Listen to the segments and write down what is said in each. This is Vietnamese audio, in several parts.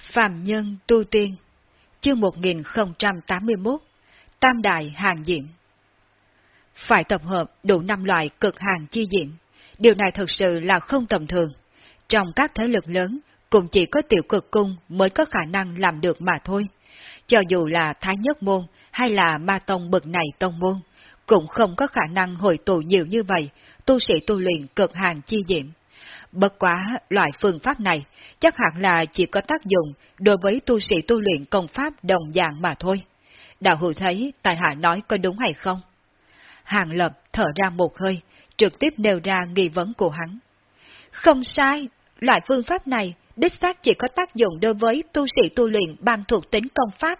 Phạm Nhân Tu Tiên Chương 1081 Tam Đại Hàng Diệm Phải tập hợp đủ năm loại cực hàng chi diệm. Điều này thật sự là không tầm thường. Trong các thế lực lớn, cũng chỉ có tiểu cực cung mới có khả năng làm được mà thôi. Cho dù là Thái Nhất Môn hay là Ma Tông bực này Tông Môn, cũng không có khả năng hội tụ nhiều như vậy, tu sĩ tu luyện cực hàng chi diệm. Bất quá, loại phương pháp này chắc hẳn là chỉ có tác dụng đối với tu sĩ tu luyện công pháp đồng dạng mà thôi. Đạo hữu thấy Tài Hạ nói có đúng hay không? Hàng Lập thở ra một hơi, trực tiếp nêu ra nghi vấn của hắn. Không sai, loại phương pháp này đích xác chỉ có tác dụng đối với tu sĩ tu luyện ban thuộc tính công pháp.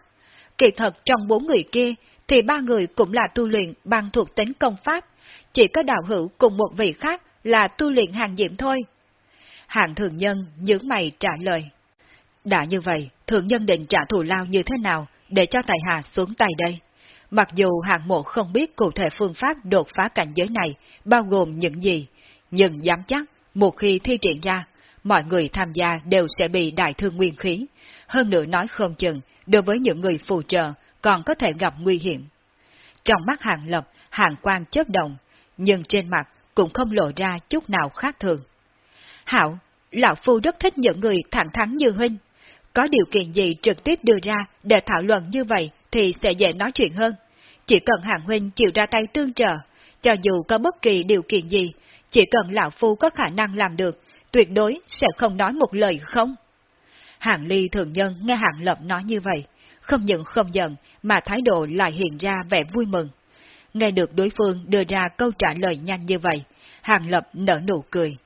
Kỳ thật trong bốn người kia thì ba người cũng là tu luyện ban thuộc tính công pháp, chỉ có đạo hữu cùng một vị khác là tu luyện hàng diệm thôi. Hạng thường nhân nhướng mày trả lời. Đã như vậy, thường nhân định trả thù lao như thế nào để cho tài hạ xuống tay đây? Mặc dù hạng mộ không biết cụ thể phương pháp đột phá cảnh giới này bao gồm những gì, nhưng dám chắc một khi thi triển ra, mọi người tham gia đều sẽ bị đại thương nguyên khí. Hơn nữa nói không chừng, đối với những người phù trợ còn có thể gặp nguy hiểm. Trong mắt hạng lập, hạng quan chớp động, nhưng trên mặt cũng không lộ ra chút nào khác thường. Hảo, Lão Phu rất thích những người thẳng thắn như Huynh. Có điều kiện gì trực tiếp đưa ra để thảo luận như vậy thì sẽ dễ nói chuyện hơn. Chỉ cần Hàng Huynh chịu ra tay tương trợ, cho dù có bất kỳ điều kiện gì, chỉ cần Lão Phu có khả năng làm được, tuyệt đối sẽ không nói một lời không. Hàng Ly thường nhân nghe Hàng Lập nói như vậy, không những không giận mà thái độ lại hiện ra vẻ vui mừng. Nghe được đối phương đưa ra câu trả lời nhanh như vậy, Hàng Lập nở nụ cười.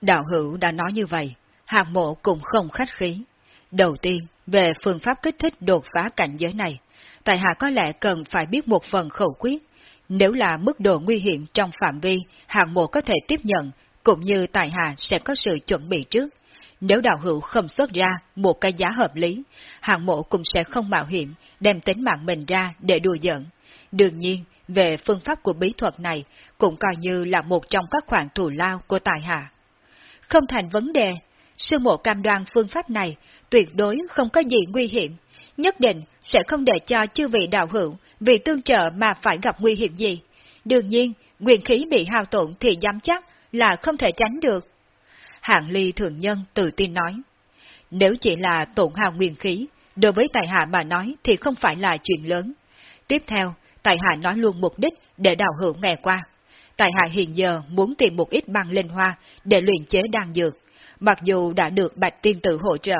Đạo hữu đã nói như vậy, hạng mộ cũng không khách khí. Đầu tiên, về phương pháp kích thích đột phá cảnh giới này, tại hạ có lẽ cần phải biết một phần khẩu quyết. Nếu là mức độ nguy hiểm trong phạm vi, hạng mộ có thể tiếp nhận, cũng như tại hạ sẽ có sự chuẩn bị trước. Nếu đạo hữu không xuất ra một cái giá hợp lý, hạng mộ cũng sẽ không mạo hiểm đem tính mạng mình ra để đùa giỡn. Đương nhiên, về phương pháp của bí thuật này cũng coi như là một trong các khoản thù lao của tài hạ. Không thành vấn đề, sư mộ cam đoan phương pháp này tuyệt đối không có gì nguy hiểm, nhất định sẽ không để cho chư vị đạo hữu vì tương trợ mà phải gặp nguy hiểm gì. Đương nhiên, quyền khí bị hao tổn thì dám chắc là không thể tránh được. Hạng ly thường nhân tự tin nói, nếu chỉ là tổn hao nguyên khí, đối với tài hạ mà nói thì không phải là chuyện lớn. Tiếp theo, tài hạ nói luôn mục đích để đạo hữu nghe qua. Tại hạ hiện giờ muốn tìm một ít băng linh hoa để luyện chế đan dược. Mặc dù đã được Bạch Tiên Tử hỗ trợ,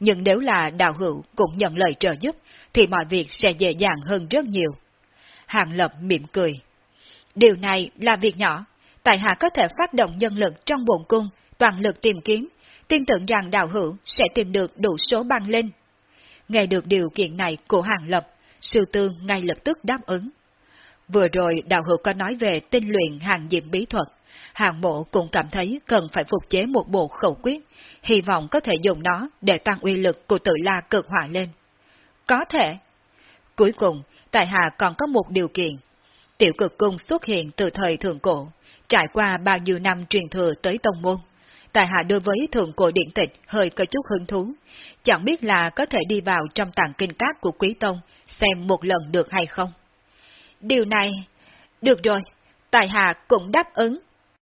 nhưng nếu là đạo hữu cũng nhận lời trợ giúp, thì mọi việc sẽ dễ dàng hơn rất nhiều. Hàng Lập mỉm cười. Điều này là việc nhỏ. Tại hạ có thể phát động nhân lực trong bồn cung, toàn lực tìm kiếm, tin tưởng rằng đạo hữu sẽ tìm được đủ số băng linh. Nghe được điều kiện này của Hàng Lập, sư tương ngay lập tức đáp ứng. Vừa rồi đạo hữu có nói về tinh luyện hàng diệm bí thuật, hàng mộ cũng cảm thấy cần phải phục chế một bộ khẩu quyết, hy vọng có thể dùng nó để tăng uy lực của tự la cực hỏa lên. Có thể. Cuối cùng, tại hạ còn có một điều kiện. Tiểu cực cung xuất hiện từ thời thượng cổ, trải qua bao nhiêu năm truyền thừa tới tông môn. Tại hạ đối với thượng cổ điện tịch hơi có chút hứng thú, chẳng biết là có thể đi vào trong tàng kinh cát của quý tông xem một lần được hay không. Điều này... Được rồi, Tài Hạ cũng đáp ứng.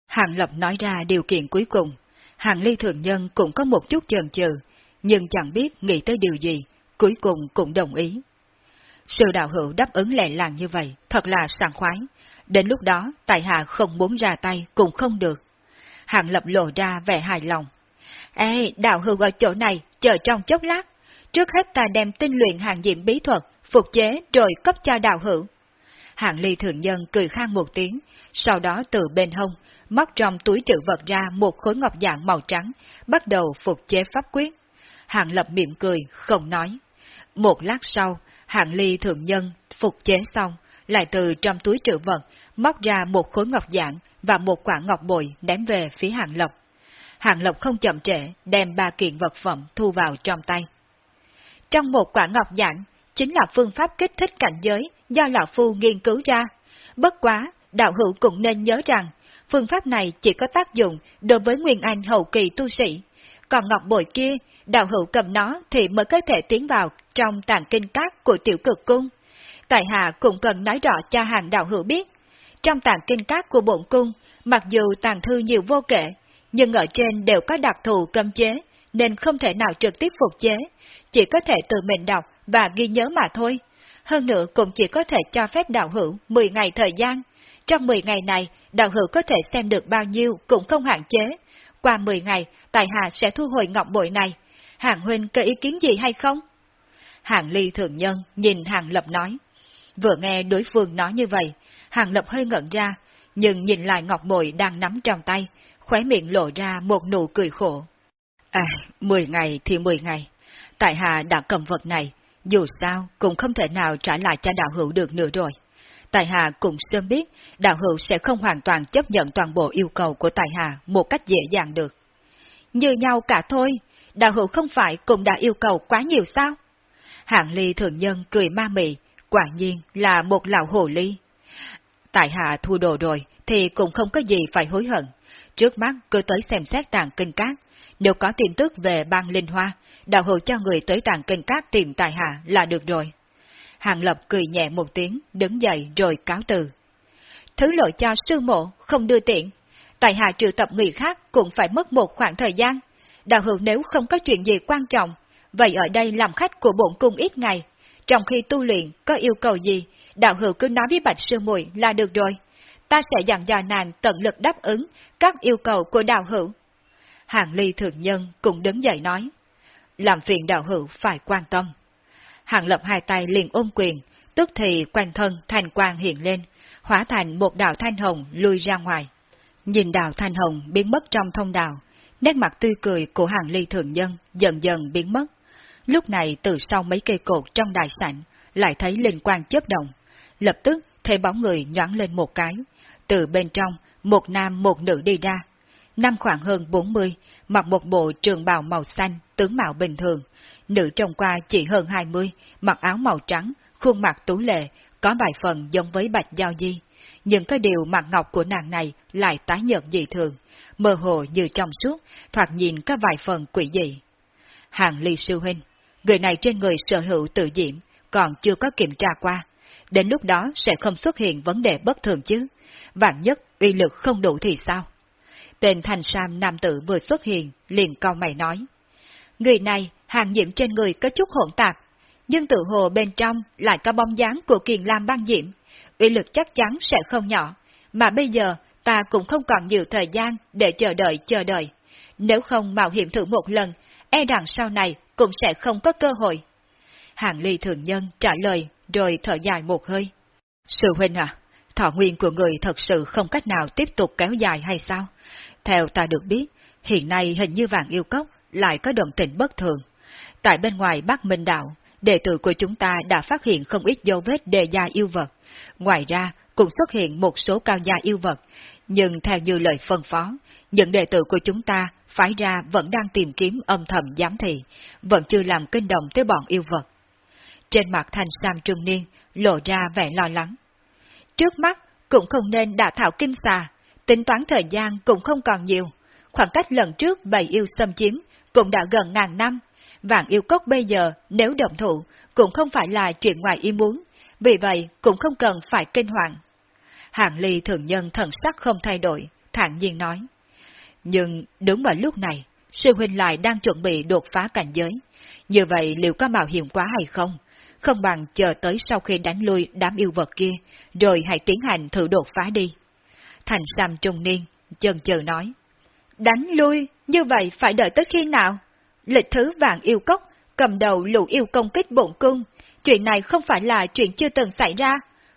Hàng Lập nói ra điều kiện cuối cùng. Hàng Ly thượng Nhân cũng có một chút chần chừ, nhưng chẳng biết nghĩ tới điều gì, cuối cùng cũng đồng ý. Sự đạo hữu đáp ứng lẹ làng như vậy, thật là sảng khoái. Đến lúc đó, Tài Hạ không muốn ra tay cũng không được. Hàng Lập lộ ra vẻ hài lòng. Ê, đạo hữu ở chỗ này, chờ trong chốc lát. Trước hết ta đem tinh luyện hàng diệm bí thuật, phục chế rồi cấp cho đạo hữu. Hạng ly thượng nhân cười khang một tiếng, sau đó từ bên hông, móc trong túi trữ vật ra một khối ngọc dạng màu trắng, bắt đầu phục chế pháp quyết. Hạng lập mỉm cười, không nói. Một lát sau, hạng ly thượng nhân phục chế xong, lại từ trong túi trữ vật, móc ra một khối ngọc dạng và một quả ngọc bội ném về phía hạng lập. Hạng lộc không chậm trễ, đem ba kiện vật phẩm thu vào trong tay. Trong một quả ngọc dạng, chính là phương pháp kích thích cảnh giới do Lão Phu nghiên cứu ra. Bất quá, đạo hữu cũng nên nhớ rằng, phương pháp này chỉ có tác dụng đối với Nguyên Anh hậu kỳ tu sĩ. còn ngọc bội kia, đạo hữu cầm nó thì mới có thể tiến vào trong tàng kinh các của tiểu cực cung. Tại hạ cũng cần nói rõ cho hàng đạo hữu biết. Trong tàng kinh các của bổn cung, mặc dù tàng thư nhiều vô kể, nhưng ở trên đều có đặc thù cấm chế, nên không thể nào trực tiếp phục chế, chỉ có thể tự mình đọc và ghi nhớ mà thôi. Hơn nữa cũng chỉ có thể cho phép đạo hữu 10 ngày thời gian. Trong 10 ngày này, đạo hữu có thể xem được bao nhiêu cũng không hạn chế. Qua 10 ngày, Tài Hạ sẽ thu hồi ngọc bội này. Hàng huynh có ý kiến gì hay không? Hàng ly thường nhân nhìn hàng lập nói. Vừa nghe đối phương nói như vậy, hàng lập hơi ngẩn ra, nhưng nhìn lại ngọc bội đang nắm trong tay, khóe miệng lộ ra một nụ cười khổ. À, 10 ngày thì 10 ngày. Tại hạ đã cầm vật này, dù sao cũng không thể nào trả lại cho đạo hữu được nữa rồi. Tài Hà cũng sớm biết đạo hữu sẽ không hoàn toàn chấp nhận toàn bộ yêu cầu của Tài Hà một cách dễ dàng được. Như nhau cả thôi, đạo hữu không phải cũng đã yêu cầu quá nhiều sao? Hạng ly thường nhân cười ma mị, quả nhiên là một lão hồ ly. Tại hạ thu đồ rồi thì cũng không có gì phải hối hận. Trước mắt cứ tới xem xét tàng kinh cát. Nếu có tin tức về bang linh hoa, đạo hữu cho người tới tàng kinh các tìm tài hạ là được rồi. Hàng Lập cười nhẹ một tiếng, đứng dậy rồi cáo từ. Thứ lỗi cho sư mộ, không đưa tiện. tài hạ triệu tập người khác cũng phải mất một khoảng thời gian. Đạo hữu nếu không có chuyện gì quan trọng, vậy ở đây làm khách của bổn cung ít ngày. Trong khi tu luyện có yêu cầu gì, đạo hữu cứ nói với Bạch Sư muội là được rồi. Ta sẽ dặn dò nàng tận lực đáp ứng các yêu cầu của đạo hữu. Hàng ly thường nhân cũng đứng dậy nói. Làm phiền đạo hữu phải quan tâm. Hàng lập hai tay liền ôm quyền, tức thì quanh thân thanh quang hiện lên, hóa thành một đạo thanh hồng lui ra ngoài. Nhìn đạo thanh hồng biến mất trong thông đạo, nét mặt tươi cười của hàng ly thường nhân dần dần biến mất. Lúc này từ sau mấy cây cột trong đại sảnh, lại thấy linh quang chớp động. Lập tức thấy bóng người nhoáng lên một cái. Từ bên trong, một nam một nữ đi ra năm khoảng hơn 40, mặc một bộ trường bào màu xanh, tướng mạo bình thường, Nữ trông qua chỉ hơn 20, mặc áo màu trắng, khuôn mặt tú lệ, có vài phần giống với bạch giao di. Nhưng cái điều mặt ngọc của nàng này lại tái nhợt dị thường, mơ hồ như trong suốt, thoạt nhìn có vài phần quỷ dị. Hàng ly sư huynh, người này trên người sở hữu tự diễm, còn chưa có kiểm tra qua. Đến lúc đó sẽ không xuất hiện vấn đề bất thường chứ. Vạn nhất uy lực không đủ thì sao? Tên thành sam nam tử vừa xuất hiện, liền cau mày nói. Người này hàng nhiễm trên người có chút hỗn tạp, nhưng tự hồ bên trong lại có bóng dáng của kiền lam băng diễm, uy lực chắc chắn sẽ không nhỏ, mà bây giờ ta cũng không còn nhiều thời gian để chờ đợi chờ đợi. Nếu không mạo hiểm thử một lần, e rằng sau này cũng sẽ không có cơ hội. Hàng ly thường nhân trả lời rồi thở dài một hơi. Sư huynh à, thọ nguyên của người thật sự không cách nào tiếp tục kéo dài hay sao? Theo ta được biết, hiện nay hình như vàng yêu cốc lại có động tình bất thường. Tại bên ngoài Bắc Minh Đạo, đệ tử của chúng ta đã phát hiện không ít dấu vết đề gia yêu vật. Ngoài ra, cũng xuất hiện một số cao gia yêu vật, nhưng theo như lời phân phó, những đệ tử của chúng ta phái ra vẫn đang tìm kiếm âm thầm giám thị, vẫn chưa làm kinh động tới bọn yêu vật. Trên mặt thành sam trung niên, lộ ra vẻ lo lắng. Trước mắt, cũng không nên đả thảo kinh xà, tính toán thời gian cũng không còn nhiều. Khoảng cách lần trước bầy yêu xâm chiếm cũng đã gần ngàn năm, Vạn yêu cốc bây giờ nếu động thủ cũng không phải là chuyện ngoài ý muốn, vì vậy cũng không cần phải kinh hoàng. Hạng ly thường nhân thần sắc không thay đổi, thản nhiên nói. Nhưng đúng vào lúc này, sư huynh lại đang chuẩn bị đột phá cảnh giới. Như vậy liệu có mạo hiểm quá hay không? Không bằng chờ tới sau khi đánh lui đám yêu vật kia, rồi hãy tiến hành thử đột phá đi. Thành Sam trung niên, chần chờ nói. Đánh lui, như vậy phải đợi tới khi nào? Lịch thứ vàng yêu cốc, cầm đầu lũ yêu công kích bổn cung. Chuyện này không phải là chuyện chưa từng xảy ra.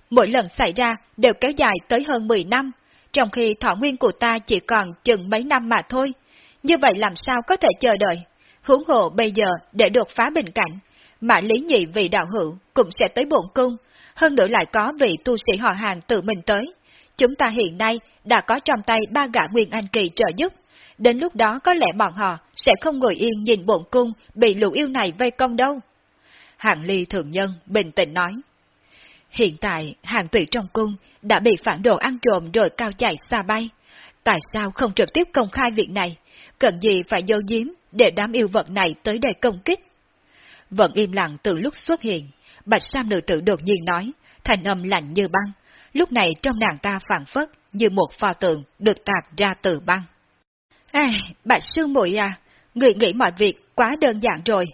Mỗi lần xảy ra đều kéo dài tới hơn 10 năm, trong khi thọ nguyên của ta chỉ còn chừng mấy năm mà thôi. Như vậy làm sao có thể chờ đợi? hướng hộ bây giờ để đột phá bình cảnh, mà lý nhị vị đạo hữu cũng sẽ tới bổn cung, hơn nữa lại có vị tu sĩ họ hàng tự mình tới. Chúng ta hiện nay đã có trong tay ba gã nguyên anh kỳ trợ giúp, đến lúc đó có lẽ bọn họ sẽ không ngồi yên nhìn bổn cung bị lũ yêu này vây công đâu. Hạng ly thượng nhân bình tĩnh nói. Hiện tại, hàng tùy trong cung đã bị phản đồ ăn trộm rồi cao chạy xa bay. Tại sao không trực tiếp công khai việc này? Cần gì phải dấu giếm để đám yêu vật này tới đây công kích. Vẫn im lặng từ lúc xuất hiện, bạch sam nữ tử đột nhiên nói, thành âm lạnh như băng, lúc này trong nàng ta phản phất như một pho tượng được tạc ra từ băng. À, bạch sư muội à, người nghĩ mọi việc quá đơn giản rồi.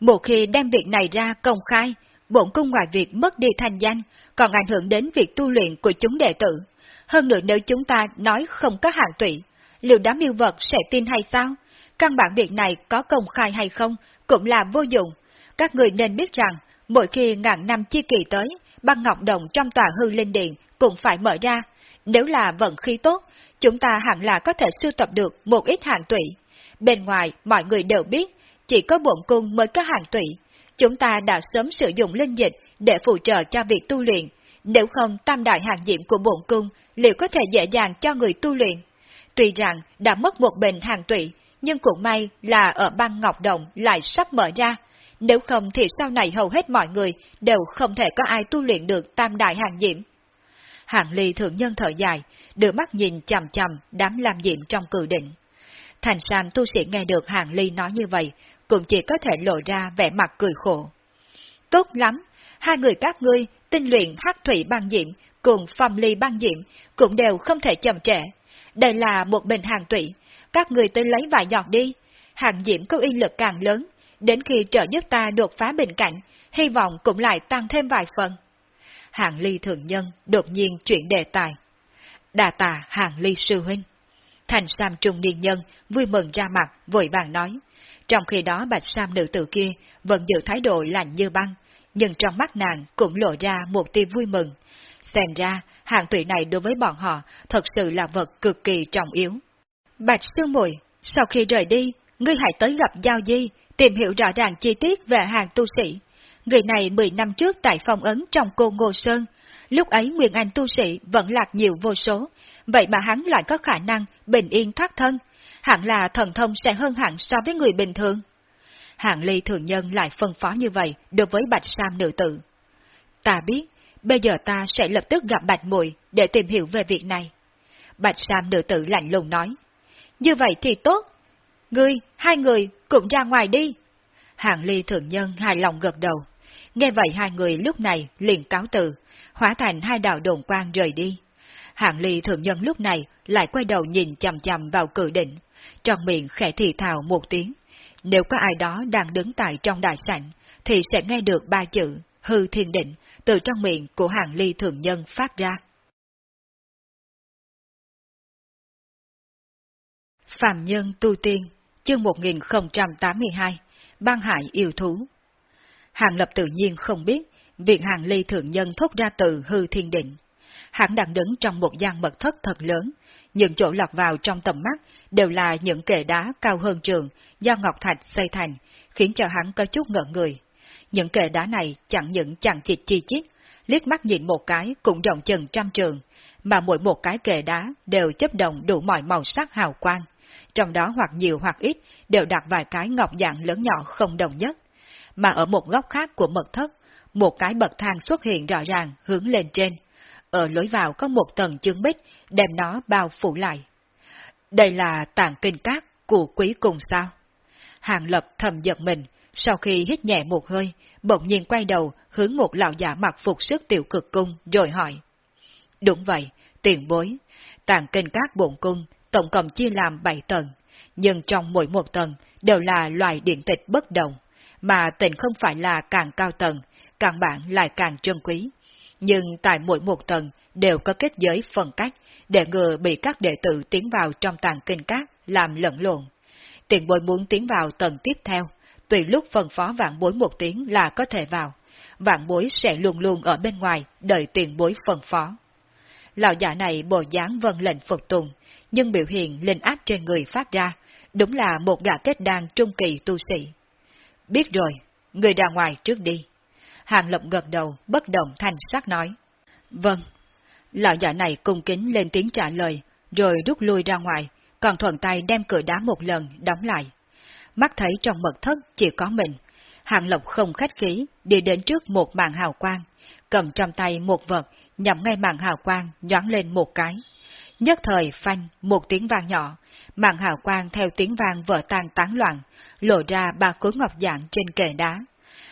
Một khi đem việc này ra công khai, bổn cung ngoài việc mất đi thành danh, còn ảnh hưởng đến việc tu luyện của chúng đệ tử. Hơn nữa nếu chúng ta nói không có hạn tụy, liệu đám yêu vật sẽ tin hay sao? Căn bản việc này có công khai hay không cũng là vô dụng. Các người nên biết rằng, mỗi khi ngàn năm chi kỳ tới, băng ngọc đồng trong tòa hư linh điện cũng phải mở ra. Nếu là vận khí tốt, chúng ta hẳn là có thể sưu tập được một ít hàng tụy. Bên ngoài, mọi người đều biết, chỉ có bổn cung mới có hàng tụy. Chúng ta đã sớm sử dụng linh dịch để phụ trợ cho việc tu luyện. Nếu không tam đại hàng diệm của bổn cung, liệu có thể dễ dàng cho người tu luyện? Tuy rằng đã mất một bình hàng tụy, nhưng cũng may là ở băng ngọc động lại sắp mở ra. Nếu không thì sau này hầu hết mọi người đều không thể có ai tu luyện được tam đại hàng diệm. Hạng ly thượng nhân thở dài, đưa mắt nhìn chầm chầm đám lam diệm trong cử định. Thành Sam tu sĩ nghe được Hạng ly nói như vậy, cũng chỉ có thể lộ ra vẻ mặt cười khổ. Tốt lắm, hai người các ngươi, tinh luyện hắc thủy băng diệm cùng phong ly băng diệm cũng đều không thể chậm trễ. Đây là một bình hàng tụy, các người tới lấy vài giọt đi. Hàng diễm có uy lực càng lớn, đến khi trợ giúp ta đột phá bình cảnh, hy vọng cũng lại tăng thêm vài phần. Hàng ly thượng nhân đột nhiên chuyển đề tài. Đà tà hàng ly sư huynh. Thành Sam trung niên nhân vui mừng ra mặt, vội vàng nói. Trong khi đó bạch Sam nữ tử kia vẫn giữ thái độ lạnh như băng, nhưng trong mắt nàng cũng lộ ra một tia vui mừng. Xem ra, hạng tụy này đối với bọn họ thật sự là vật cực kỳ trọng yếu. Bạch Sương Mùi, sau khi rời đi, ngươi hãy tới gặp Giao Di, tìm hiểu rõ ràng chi tiết về hàng tu sĩ. Người này 10 năm trước tại phòng ấn trong cô Ngô Sơn, lúc ấy Nguyên Anh tu sĩ vẫn lạc nhiều vô số, vậy mà hắn lại có khả năng bình yên thoát thân, hẳn là thần thông sẽ hơn hẳn so với người bình thường. Hạng ly thường nhân lại phân phó như vậy đối với Bạch Sam nữ tử. Ta biết, bây giờ ta sẽ lập tức gặp Bạch Mùi để tìm hiểu về việc này. Bạch Sam nữ tử lạnh lùng nói. Như vậy thì tốt. Ngươi, hai người, cũng ra ngoài đi. Hạng ly thượng nhân hài lòng gật đầu. Nghe vậy hai người lúc này liền cáo từ, hóa thành hai đạo đồn quang rời đi. Hạng ly thượng nhân lúc này lại quay đầu nhìn chầm chầm vào cử định, trong miệng khẽ thì thào một tiếng. Nếu có ai đó đang đứng tại trong đại sảnh, thì sẽ nghe được ba chữ hư thiên định từ trong miệng của hàng ly thượng nhân phát ra. Phạm Nhân Tu Tiên, chương 1082, Ban Hải Yêu Thú Hàng Lập tự nhiên không biết, việc hàng ly thượng nhân thốt ra từ hư thiên định. Hắn đang đứng trong một gian mật thất thật lớn, những chỗ lọt vào trong tầm mắt đều là những kệ đá cao hơn trường do Ngọc Thạch xây thành, khiến cho hắn có chút ngợ người. Những kệ đá này chẳng những chẳng chịt chi chít, liếc mắt nhìn một cái cũng rộng chừng trăm trường, mà mỗi một cái kệ đá đều chấp động đủ mọi màu sắc hào quang, trong đó hoặc nhiều hoặc ít đều đặt vài cái ngọc dạng lớn nhỏ không đồng nhất. Mà ở một góc khác của mật thất, một cái bậc thang xuất hiện rõ ràng hướng lên trên. Ở lối vào có một tầng chương bích đem nó bao phủ lại. Đây là tàng kinh cát của quý cùng sao? Hàng lập thầm giật mình, sau khi hít nhẹ một hơi, bỗng nhiên quay đầu hướng một lão giả mặc phục sức tiểu cực cung rồi hỏi. Đúng vậy, tiền bối. Tàng kinh cát bổn cung tổng cộng chia làm 7 tầng, nhưng trong mỗi một tầng đều là loài điện tịch bất đồng, mà tình không phải là càng cao tầng, càng bản lại càng trân quý. Nhưng tại mỗi một tầng đều có kết giới phân cách, để ngừa bị các đệ tử tiến vào trong tàng kinh các làm lẫn lộn. Tiền bối muốn tiến vào tầng tiếp theo, tùy lúc phân phó vạn bối một tiếng là có thể vào, vạn bối sẽ luôn luôn ở bên ngoài đợi tiền bối phân phó. Lão giả này bộ dáng vân lệnh phục tùng, nhưng biểu hiện linh áp trên người phát ra, đúng là một gã kết đan trung kỳ tu sĩ. Biết rồi, người ra ngoài trước đi. Hàng Lộng gật đầu, bất động thanh sắc nói. Vâng. Lão giả này cung kính lên tiếng trả lời, rồi rút lui ra ngoài, còn thuận tay đem cửa đá một lần, đóng lại. Mắt thấy trong mật thất chỉ có mình, Hàng Lộc không khách khí, đi đến trước một màn hào quang, cầm trong tay một vật, nhắm ngay màn hào quang, nhoáng lên một cái. Nhất thời phanh một tiếng vang nhỏ, màn hào quang theo tiếng vang vỡ tan tán loạn, lộ ra ba khối ngọc dạng trên kệ đá.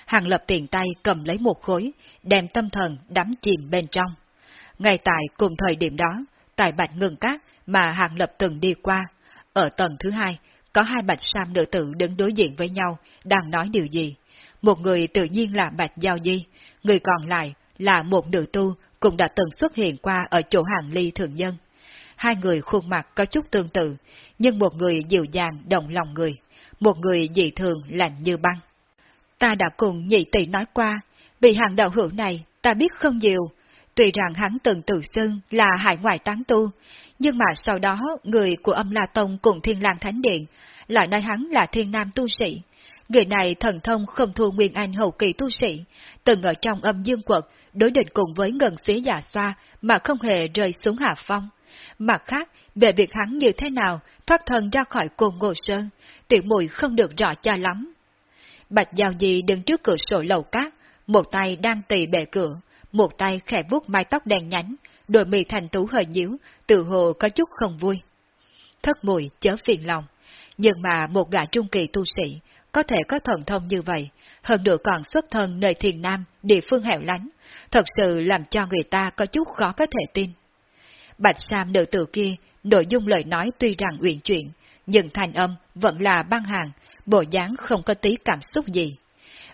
Hàng lập tiện tay cầm lấy một khối, đem tâm thần đắm chìm bên trong. Ngay tại cùng thời điểm đó, tại bạch ngừng cát mà Hàng Lập từng đi qua, ở tầng thứ hai, có hai bạch sam nữ tử đứng đối diện với nhau, đang nói điều gì. Một người tự nhiên là bạch giao di, người còn lại là một nữ tu cũng đã từng xuất hiện qua ở chỗ hàng ly thường nhân. Hai người khuôn mặt có chút tương tự, nhưng một người dịu dàng động lòng người, một người dị thường lạnh như băng. Ta đã cùng nhị tỷ nói qua, vì hàng đạo hữu này ta biết không nhiều, tuy rằng hắn từng tự xưng là hải ngoại tán tu, nhưng mà sau đó người của âm La Tông cùng Thiên lang Thánh Điện lại nói hắn là thiên nam tu sĩ. Người này thần thông không thua Nguyên Anh hậu kỳ tu sĩ, từng ở trong âm dương quật đối địch cùng với ngần xí giả xoa mà không hề rơi xuống hạ phong. Mặt khác, về việc hắn như thế nào thoát thân ra khỏi cồn ngộ sơn, tiểu mùi không được rõ cho lắm. Bạch Giao Di đứng trước cửa sổ lầu cát, một tay đang tì bệ cửa, một tay khẽ vuốt mái tóc đen nhánh, đôi mì thành tú hơi nhíu, tự hồ có chút không vui. Thất mùi chớ phiền lòng, nhưng mà một gã trung kỳ tu sĩ có thể có thần thông như vậy, hơn nữa còn xuất thân nơi thiền nam, địa phương hẻo lánh, thật sự làm cho người ta có chút khó có thể tin. Bạch Sam nữ tử kia, nội dung lời nói tuy rằng uyển chuyển, nhưng thành âm vẫn là băng hàng, bộ dáng không có tí cảm xúc gì.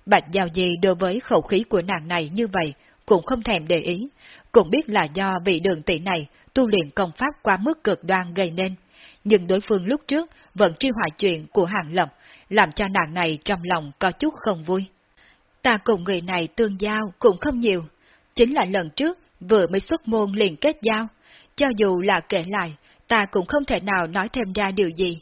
Bạch Giao Di đối với khẩu khí của nàng này như vậy cũng không thèm để ý, cũng biết là do vị đường tỷ này tu luyện công pháp quá mức cực đoan gây nên. Nhưng đối phương lúc trước vẫn tri hoại chuyện của hàng lập, làm cho nàng này trong lòng có chút không vui. Ta cùng người này tương giao cũng không nhiều, chính là lần trước vừa mới xuất môn liền kết giao, cho dù là kể lại, ta cũng không thể nào nói thêm ra điều gì.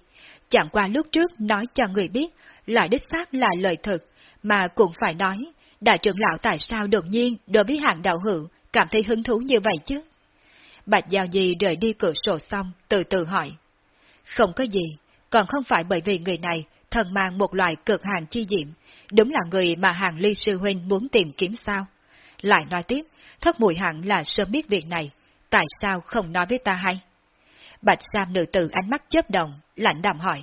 Chẳng qua lúc trước nói cho người biết, lại đích xác là lời thật, mà cũng phải nói, đại trưởng lão tại sao đột nhiên đối với hạng đạo hữu cảm thấy hứng thú như vậy chứ? Bạch Giao Di rời đi cửa sổ xong, từ từ hỏi. Không có gì, còn không phải bởi vì người này thần mang một loại cực hàng chi diệm, đúng là người mà hàng ly sư huynh muốn tìm kiếm sao? Lại nói tiếp, thất mùi hẳn là sớm biết việc này, tại sao không nói với ta hay? Bạch Sam nữ tử ánh mắt chớp động lạnh đạm hỏi.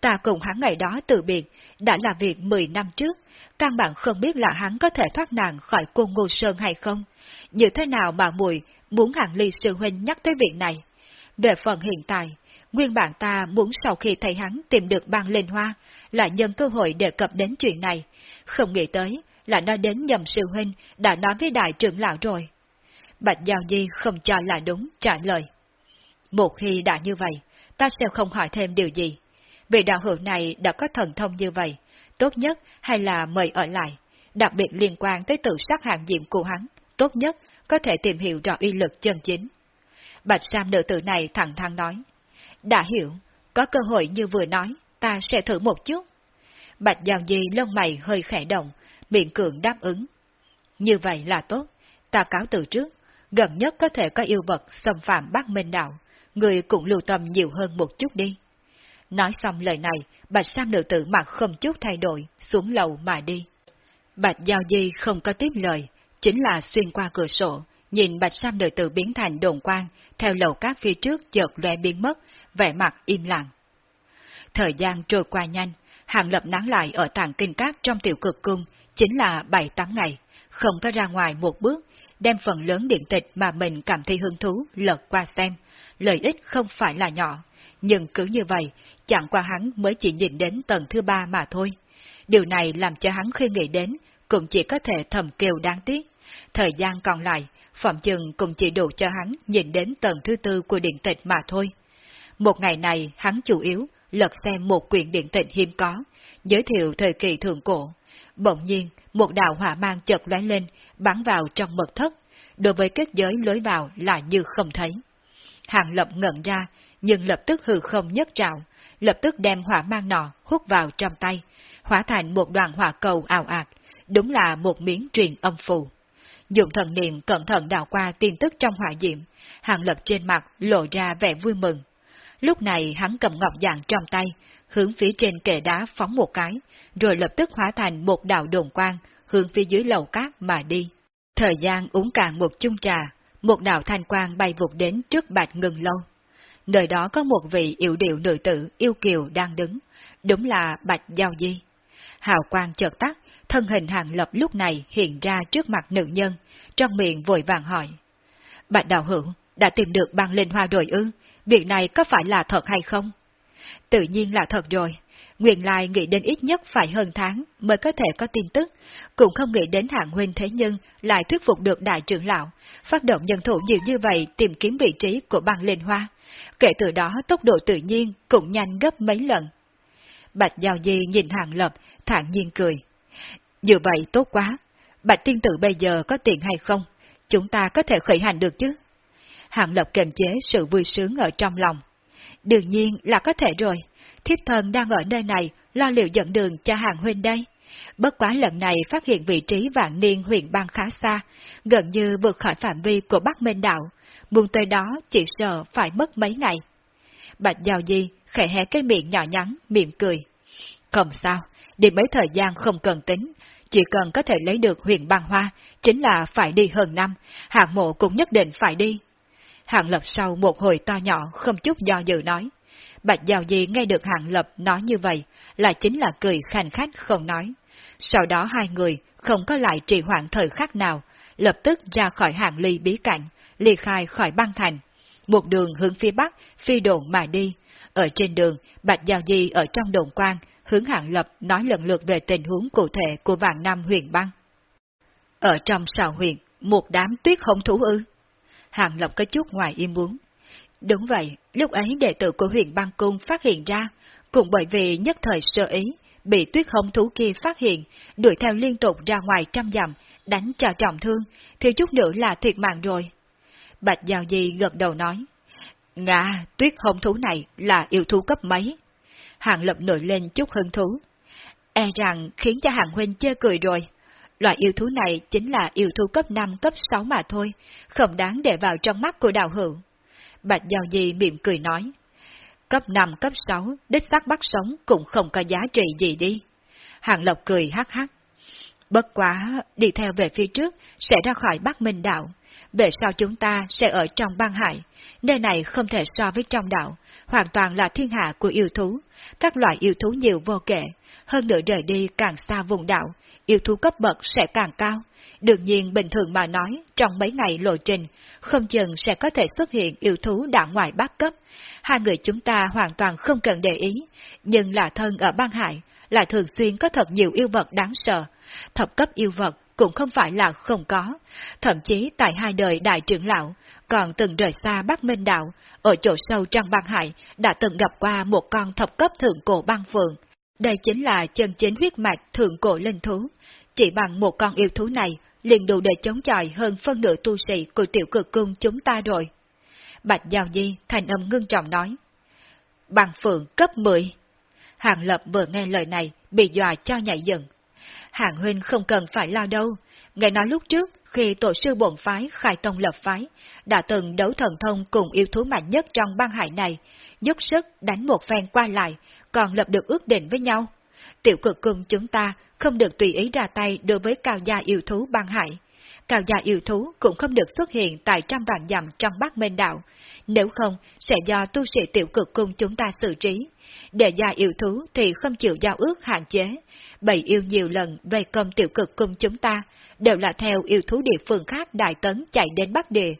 Ta cùng hắn ngày đó từ biệt, đã là việc 10 năm trước, căn bản không biết là hắn có thể thoát nạn khỏi cung ngô sơn hay không. Như thế nào mà mùi muốn hàng ly sư huynh nhắc tới việc này? Về phần hiện tại, nguyên bản ta muốn sau khi thầy hắn tìm được băng lên hoa, là nhân cơ hội đề cập đến chuyện này, không nghĩ tới là nói đến nhầm sư huynh đã nói với đại trưởng lão rồi. Bạch Giao Di không cho là đúng, trả lời. Một khi đã như vậy, ta sẽ không hỏi thêm điều gì. Vị đạo hữu này đã có thần thông như vậy, tốt nhất hay là mời ở lại, đặc biệt liên quan tới tự sát hàng diệm của hắn, tốt nhất có thể tìm hiểu rõ uy lực chân chính. Bạch Sam nữ tử này thẳng thắn nói, đã hiểu, có cơ hội như vừa nói, ta sẽ thử một chút. Bạch Giao Di lông mày hơi khẽ động, miệng cường đáp ứng. Như vậy là tốt, ta cáo từ trước, gần nhất có thể có yêu vật xâm phạm bác minh đạo, người cũng lưu tâm nhiều hơn một chút đi. Nói xong lời này, bạch sam nữ tử mặt không chút thay đổi, xuống lầu mà đi. Bạch Giao Di không có tiếp lời, chính là xuyên qua cửa sổ, nhìn bạch sam nữ tử biến thành đồn quang, theo lầu các phía trước chợt lóe biến mất, vẻ mặt im lặng. Thời gian trôi qua nhanh, hàng lập nắng lại ở tàng kinh cát trong tiểu cực cung, chính là 7-8 ngày, không có ra ngoài một bước, đem phần lớn điện tịch mà mình cảm thấy hứng thú lật qua xem, lợi ích không phải là nhỏ. Nhưng cứ như vậy, chẳng qua hắn mới chỉ nhìn đến tầng thứ ba mà thôi. Điều này làm cho hắn khi nghĩ đến, cũng chỉ có thể thầm kêu đáng tiếc. Thời gian còn lại, phẩm Chừng cũng chỉ đủ cho hắn nhìn đến tầng thứ tư của điện tịch mà thôi. Một ngày này, hắn chủ yếu lật xem một quyển điện tịch hiếm có, giới thiệu thời kỳ thượng cổ. Bỗng nhiên, một đạo hỏa mang chợt lóe lên, bắn vào trong mật thất, đối với kết giới lối vào là như không thấy. Hàng lập ngẩn ra, nhưng lập tức hư không nhất trào, lập tức đem hỏa mang nọ hút vào trong tay, hóa thành một đoàn hỏa cầu ảo ạt, đúng là một miếng truyền âm phù. Dụng thần niệm cẩn thận đào qua tin tức trong hỏa diệm, hàng lập trên mặt lộ ra vẻ vui mừng. Lúc này hắn cầm ngọc dạng trong tay, hướng phía trên kệ đá phóng một cái, rồi lập tức hóa thành một đạo đồn quang, hướng phía dưới lầu cát mà đi. Thời gian uống cạn một chung trà, một đạo thanh quang bay vụt đến trước bạch ngừng lâu. Nơi đó có một vị yêu điệu nữ tử yêu kiều đang đứng, đúng là bạch giao di. Hào quang chợt tắt, thân hình hàng lập lúc này hiện ra trước mặt nữ nhân, trong miệng vội vàng hỏi. Bạch đạo hữu, đã tìm được băng linh hoa đồi ư? Việc này có phải là thật hay không? Tự nhiên là thật rồi. Nguyện Lai nghĩ đến ít nhất phải hơn tháng mới có thể có tin tức, cũng không nghĩ đến hạng huynh thế nhưng lại thuyết phục được đại trưởng lão, phát động nhân thủ nhiều như vậy tìm kiếm vị trí của băng linh hoa. Kể từ đó tốc độ tự nhiên cũng nhanh gấp mấy lần. Bạch Giao Di nhìn Hàng Lập, thản nhiên cười. Như vậy tốt quá. Bạch tiên tử bây giờ có tiền hay không? Chúng ta có thể khởi hành được chứ? Hàng Lập kềm chế sự vui sướng ở trong lòng. Đương nhiên là có thể rồi. Thiếp thần đang ở nơi này, lo liệu dẫn đường cho hàng huynh đây. Bất quá lần này phát hiện vị trí vạn niên huyện bang khá xa, gần như vượt khỏi phạm vi của Bắc Minh Đạo. Muốn tới đó chỉ sợ phải mất mấy ngày. Bạch Giao Di khẽ hé cái miệng nhỏ nhắn, mỉm cười. Không sao, đi mấy thời gian không cần tính, chỉ cần có thể lấy được huyện băng hoa, chính là phải đi hơn năm, hạng mộ cũng nhất định phải đi. Hạng lập sau một hồi to nhỏ không chút do dự nói. Bạch Giao Di nghe được hạng lập nói như vậy, là chính là cười khanh khách không nói. Sau đó hai người không có lại trì hoãn thời khắc nào, lập tức ra khỏi hạng ly bí cảnh, ly khai khỏi băng thành. Một đường hướng phía bắc, phi đồn mà đi. Ở trên đường, Bạch Giao Di ở trong đồn quan, hướng hạng lập nói lần lượt về tình huống cụ thể của vạn năm huyền băng. Ở trong sào huyện, một đám tuyết hồng thú ư. Hạng lập có chút ngoài im muốn. Đúng vậy, lúc ấy đệ tử của huyện băng cung phát hiện ra, cũng bởi vì nhất thời sơ ý, bị tuyết hồng thú kia phát hiện, đuổi theo liên tục ra ngoài trăm dặm, đánh cho trọng thương, thì chút nữa là thiệt mạng rồi. Bạch Giao Di gật đầu nói, Ngà, tuyết hồng thú này là yêu thú cấp mấy? Hàng Lập nổi lên chút hứng thú. E rằng khiến cho Hàng Huynh chê cười rồi. Loại yêu thú này chính là yêu thú cấp 5, cấp 6 mà thôi, không đáng để vào trong mắt của đạo hữu. Bạch Giao Di mỉm cười nói. Cấp 5, cấp 6, đích xác bắt sống cũng không có giá trị gì đi. Hàng Lộc cười hắc hắc. Bất quá, đi theo về phía trước, sẽ ra khỏi Bắc Minh Đạo. Về sau chúng ta sẽ ở trong băng hải, nơi này không thể so với trong đạo, hoàn toàn là thiên hạ của yêu thú, các loại yêu thú nhiều vô kể, hơn nữa rời đi càng xa vùng đạo, yêu thú cấp bậc sẽ càng cao. Đương nhiên bình thường mà nói, trong mấy ngày lộ trình, không chừng sẽ có thể xuất hiện yêu thú đã ngoài bát cấp. Hai người chúng ta hoàn toàn không cần để ý, nhưng là thân ở băng hải, lại thường xuyên có thật nhiều yêu vật đáng sợ. Thập cấp yêu vật cũng không phải là không có. Thậm chí tại hai đời đại trưởng lão, còn từng rời xa Bắc Minh Đạo, ở chỗ sâu trong băng hải, đã từng gặp qua một con thập cấp thượng cổ băng phượng. Đây chính là chân chính huyết mạch thượng cổ linh thú. Chỉ bằng một con yêu thú này, liền đủ để chống chọi hơn phân nửa tu sĩ của tiểu cực cung chúng ta rồi. Bạch Giao Di thành âm ngưng trọng nói. Băng phượng cấp 10. Hàng Lập vừa nghe lời này, bị dọa cho nhảy dựng. Hạng huynh không cần phải lo đâu. Nghe nói lúc trước, khi tổ sư bổn phái khai tông lập phái, đã từng đấu thần thông cùng yêu thú mạnh nhất trong băng hải này, dốc sức đánh một phen qua lại, còn lập được ước định với nhau. Tiểu cực cung chúng ta không được tùy ý ra tay đối với cao gia yêu thú băng hải. Cao gia yêu thú cũng không được xuất hiện tại trăm vạn dặm trong bát mênh đạo, nếu không sẽ do tu sĩ tiểu cực cung chúng ta xử trí. Để gia yêu thú thì không chịu giao ước hạn chế, bầy yêu nhiều lần về công tiểu cực cung chúng ta, đều là theo yêu thú địa phương khác đại tấn chạy đến Bắc Địa.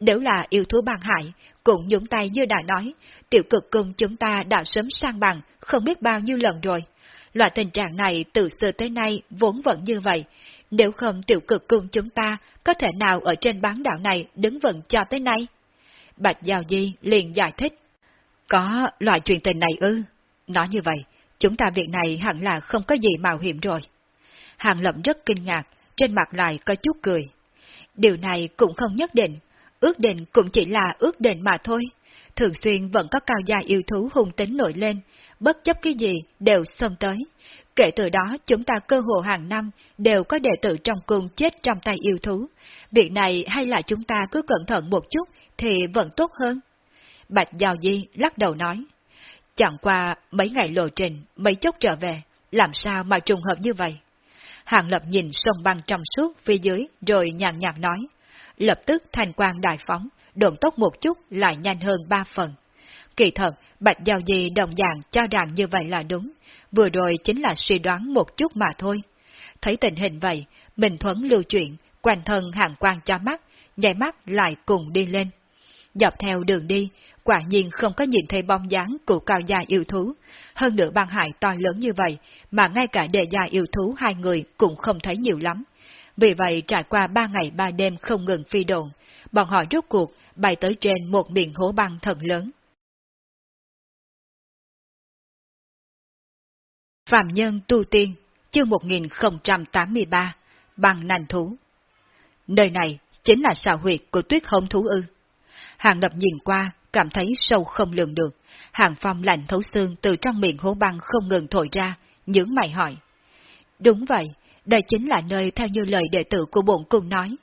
Nếu là yêu thú băng hải, cũng nhúng tay như đã nói, tiểu cực cung chúng ta đã sớm sang bằng, không biết bao nhiêu lần rồi. Loại tình trạng này từ xưa tới nay vốn vẫn như vậy, nếu không tiểu cực cung chúng ta có thể nào ở trên bán đảo này đứng vững cho tới nay? Bạch Giao Di liền giải thích. Có loại chuyện tình này ư? Nói như vậy, chúng ta việc này hẳn là không có gì mạo hiểm rồi. Hàng lậm rất kinh ngạc, trên mặt lại có chút cười. Điều này cũng không nhất định, ước định cũng chỉ là ước định mà thôi. Thường xuyên vẫn có cao gia yêu thú hung tính nổi lên, bất chấp cái gì đều xông tới. Kể từ đó chúng ta cơ hồ hàng năm đều có đệ tử trong cung chết trong tay yêu thú. Việc này hay là chúng ta cứ cẩn thận một chút thì vẫn tốt hơn. Bạch Giao Di lắc đầu nói. Chẳng qua mấy ngày lộ trình, mấy chốc trở về, làm sao mà trùng hợp như vậy? Hàng Lập nhìn sông băng trong suốt phía dưới rồi nhàn nhạt nói. lập tức thành quang đại phóng, độn tốc một chút lại nhanh hơn ba phần. Kỳ thật, Bạch Giao Di đồng dạng cho rằng như vậy là đúng, vừa rồi chính là suy đoán một chút mà thôi. Thấy tình hình vậy, Bình Thuấn lưu chuyện quanh thân hàng quang cho mắt, nhảy mắt lại cùng đi lên. Dọc theo đường đi, quả nhiên không có nhìn thấy bóng dáng của cao gia yêu thú. Hơn nữa băng hải to lớn như vậy, mà ngay cả đề gia yêu thú hai người cũng không thấy nhiều lắm. Vì vậy trải qua ba ngày ba đêm không ngừng phi đồn, bọn họ rút cuộc bay tới trên một miệng hố băng thật lớn. Phạm Nhân Tu Tiên, chương 1083, bằng nành thú. Nơi này chính là xào huyệt của tuyết home thú ư. Hàng lập nhìn qua, cảm thấy sâu không lường được. Hàng phong lạnh thấu xương từ trong miệng hố băng không ngừng thổi ra, những mày hỏi. Đúng vậy, đây chính là nơi theo như lời đệ tử của bổn cung nói.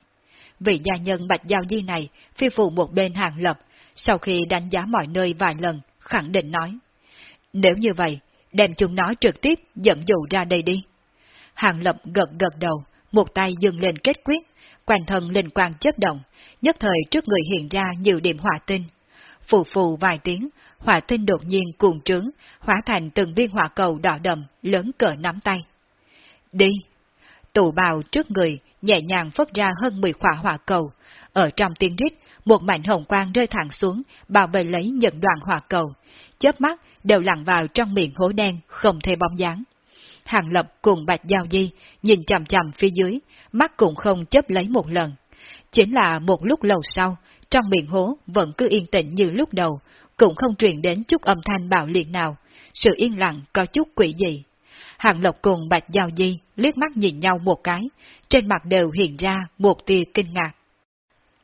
Vị gia nhân Bạch Giao Di này phi phụ một bên hàng lập, sau khi đánh giá mọi nơi vài lần, khẳng định nói. Nếu như vậy, đem chúng nó trực tiếp dẫn dụ ra đây đi. Hàng lập gật gật đầu, một tay dừng lên kết quyết, quanh thân linh quang chớp động, nhất thời trước người hiện ra nhiều điểm hỏa tinh. Phù phù vài tiếng, hỏa tinh đột nhiên cuồng trướng, hóa thành từng viên hỏa cầu đỏ đậm, lớn cỡ nắm tay. Đi! Tụ bào trước người, nhẹ nhàng phất ra hơn 10 khỏa hỏa cầu. Ở trong tiếng rít, một mảnh hồng quang rơi thẳng xuống, bảo vệ lấy những đoạn hỏa cầu. Chớp mắt đều lặn vào trong miệng hố đen, không thể bóng dáng. Hàng Lập cùng Bạch Giao Di nhìn chầm chầm phía dưới, mắt cũng không chớp lấy một lần. Chính là một lúc lâu sau, trong miệng hố vẫn cứ yên tĩnh như lúc đầu, cũng không truyền đến chút âm thanh bạo liệt nào, sự yên lặng có chút quỷ dị. Hàng Lộc cùng Bạch Giao Di liếc mắt nhìn nhau một cái, trên mặt đều hiện ra một tia kinh ngạc.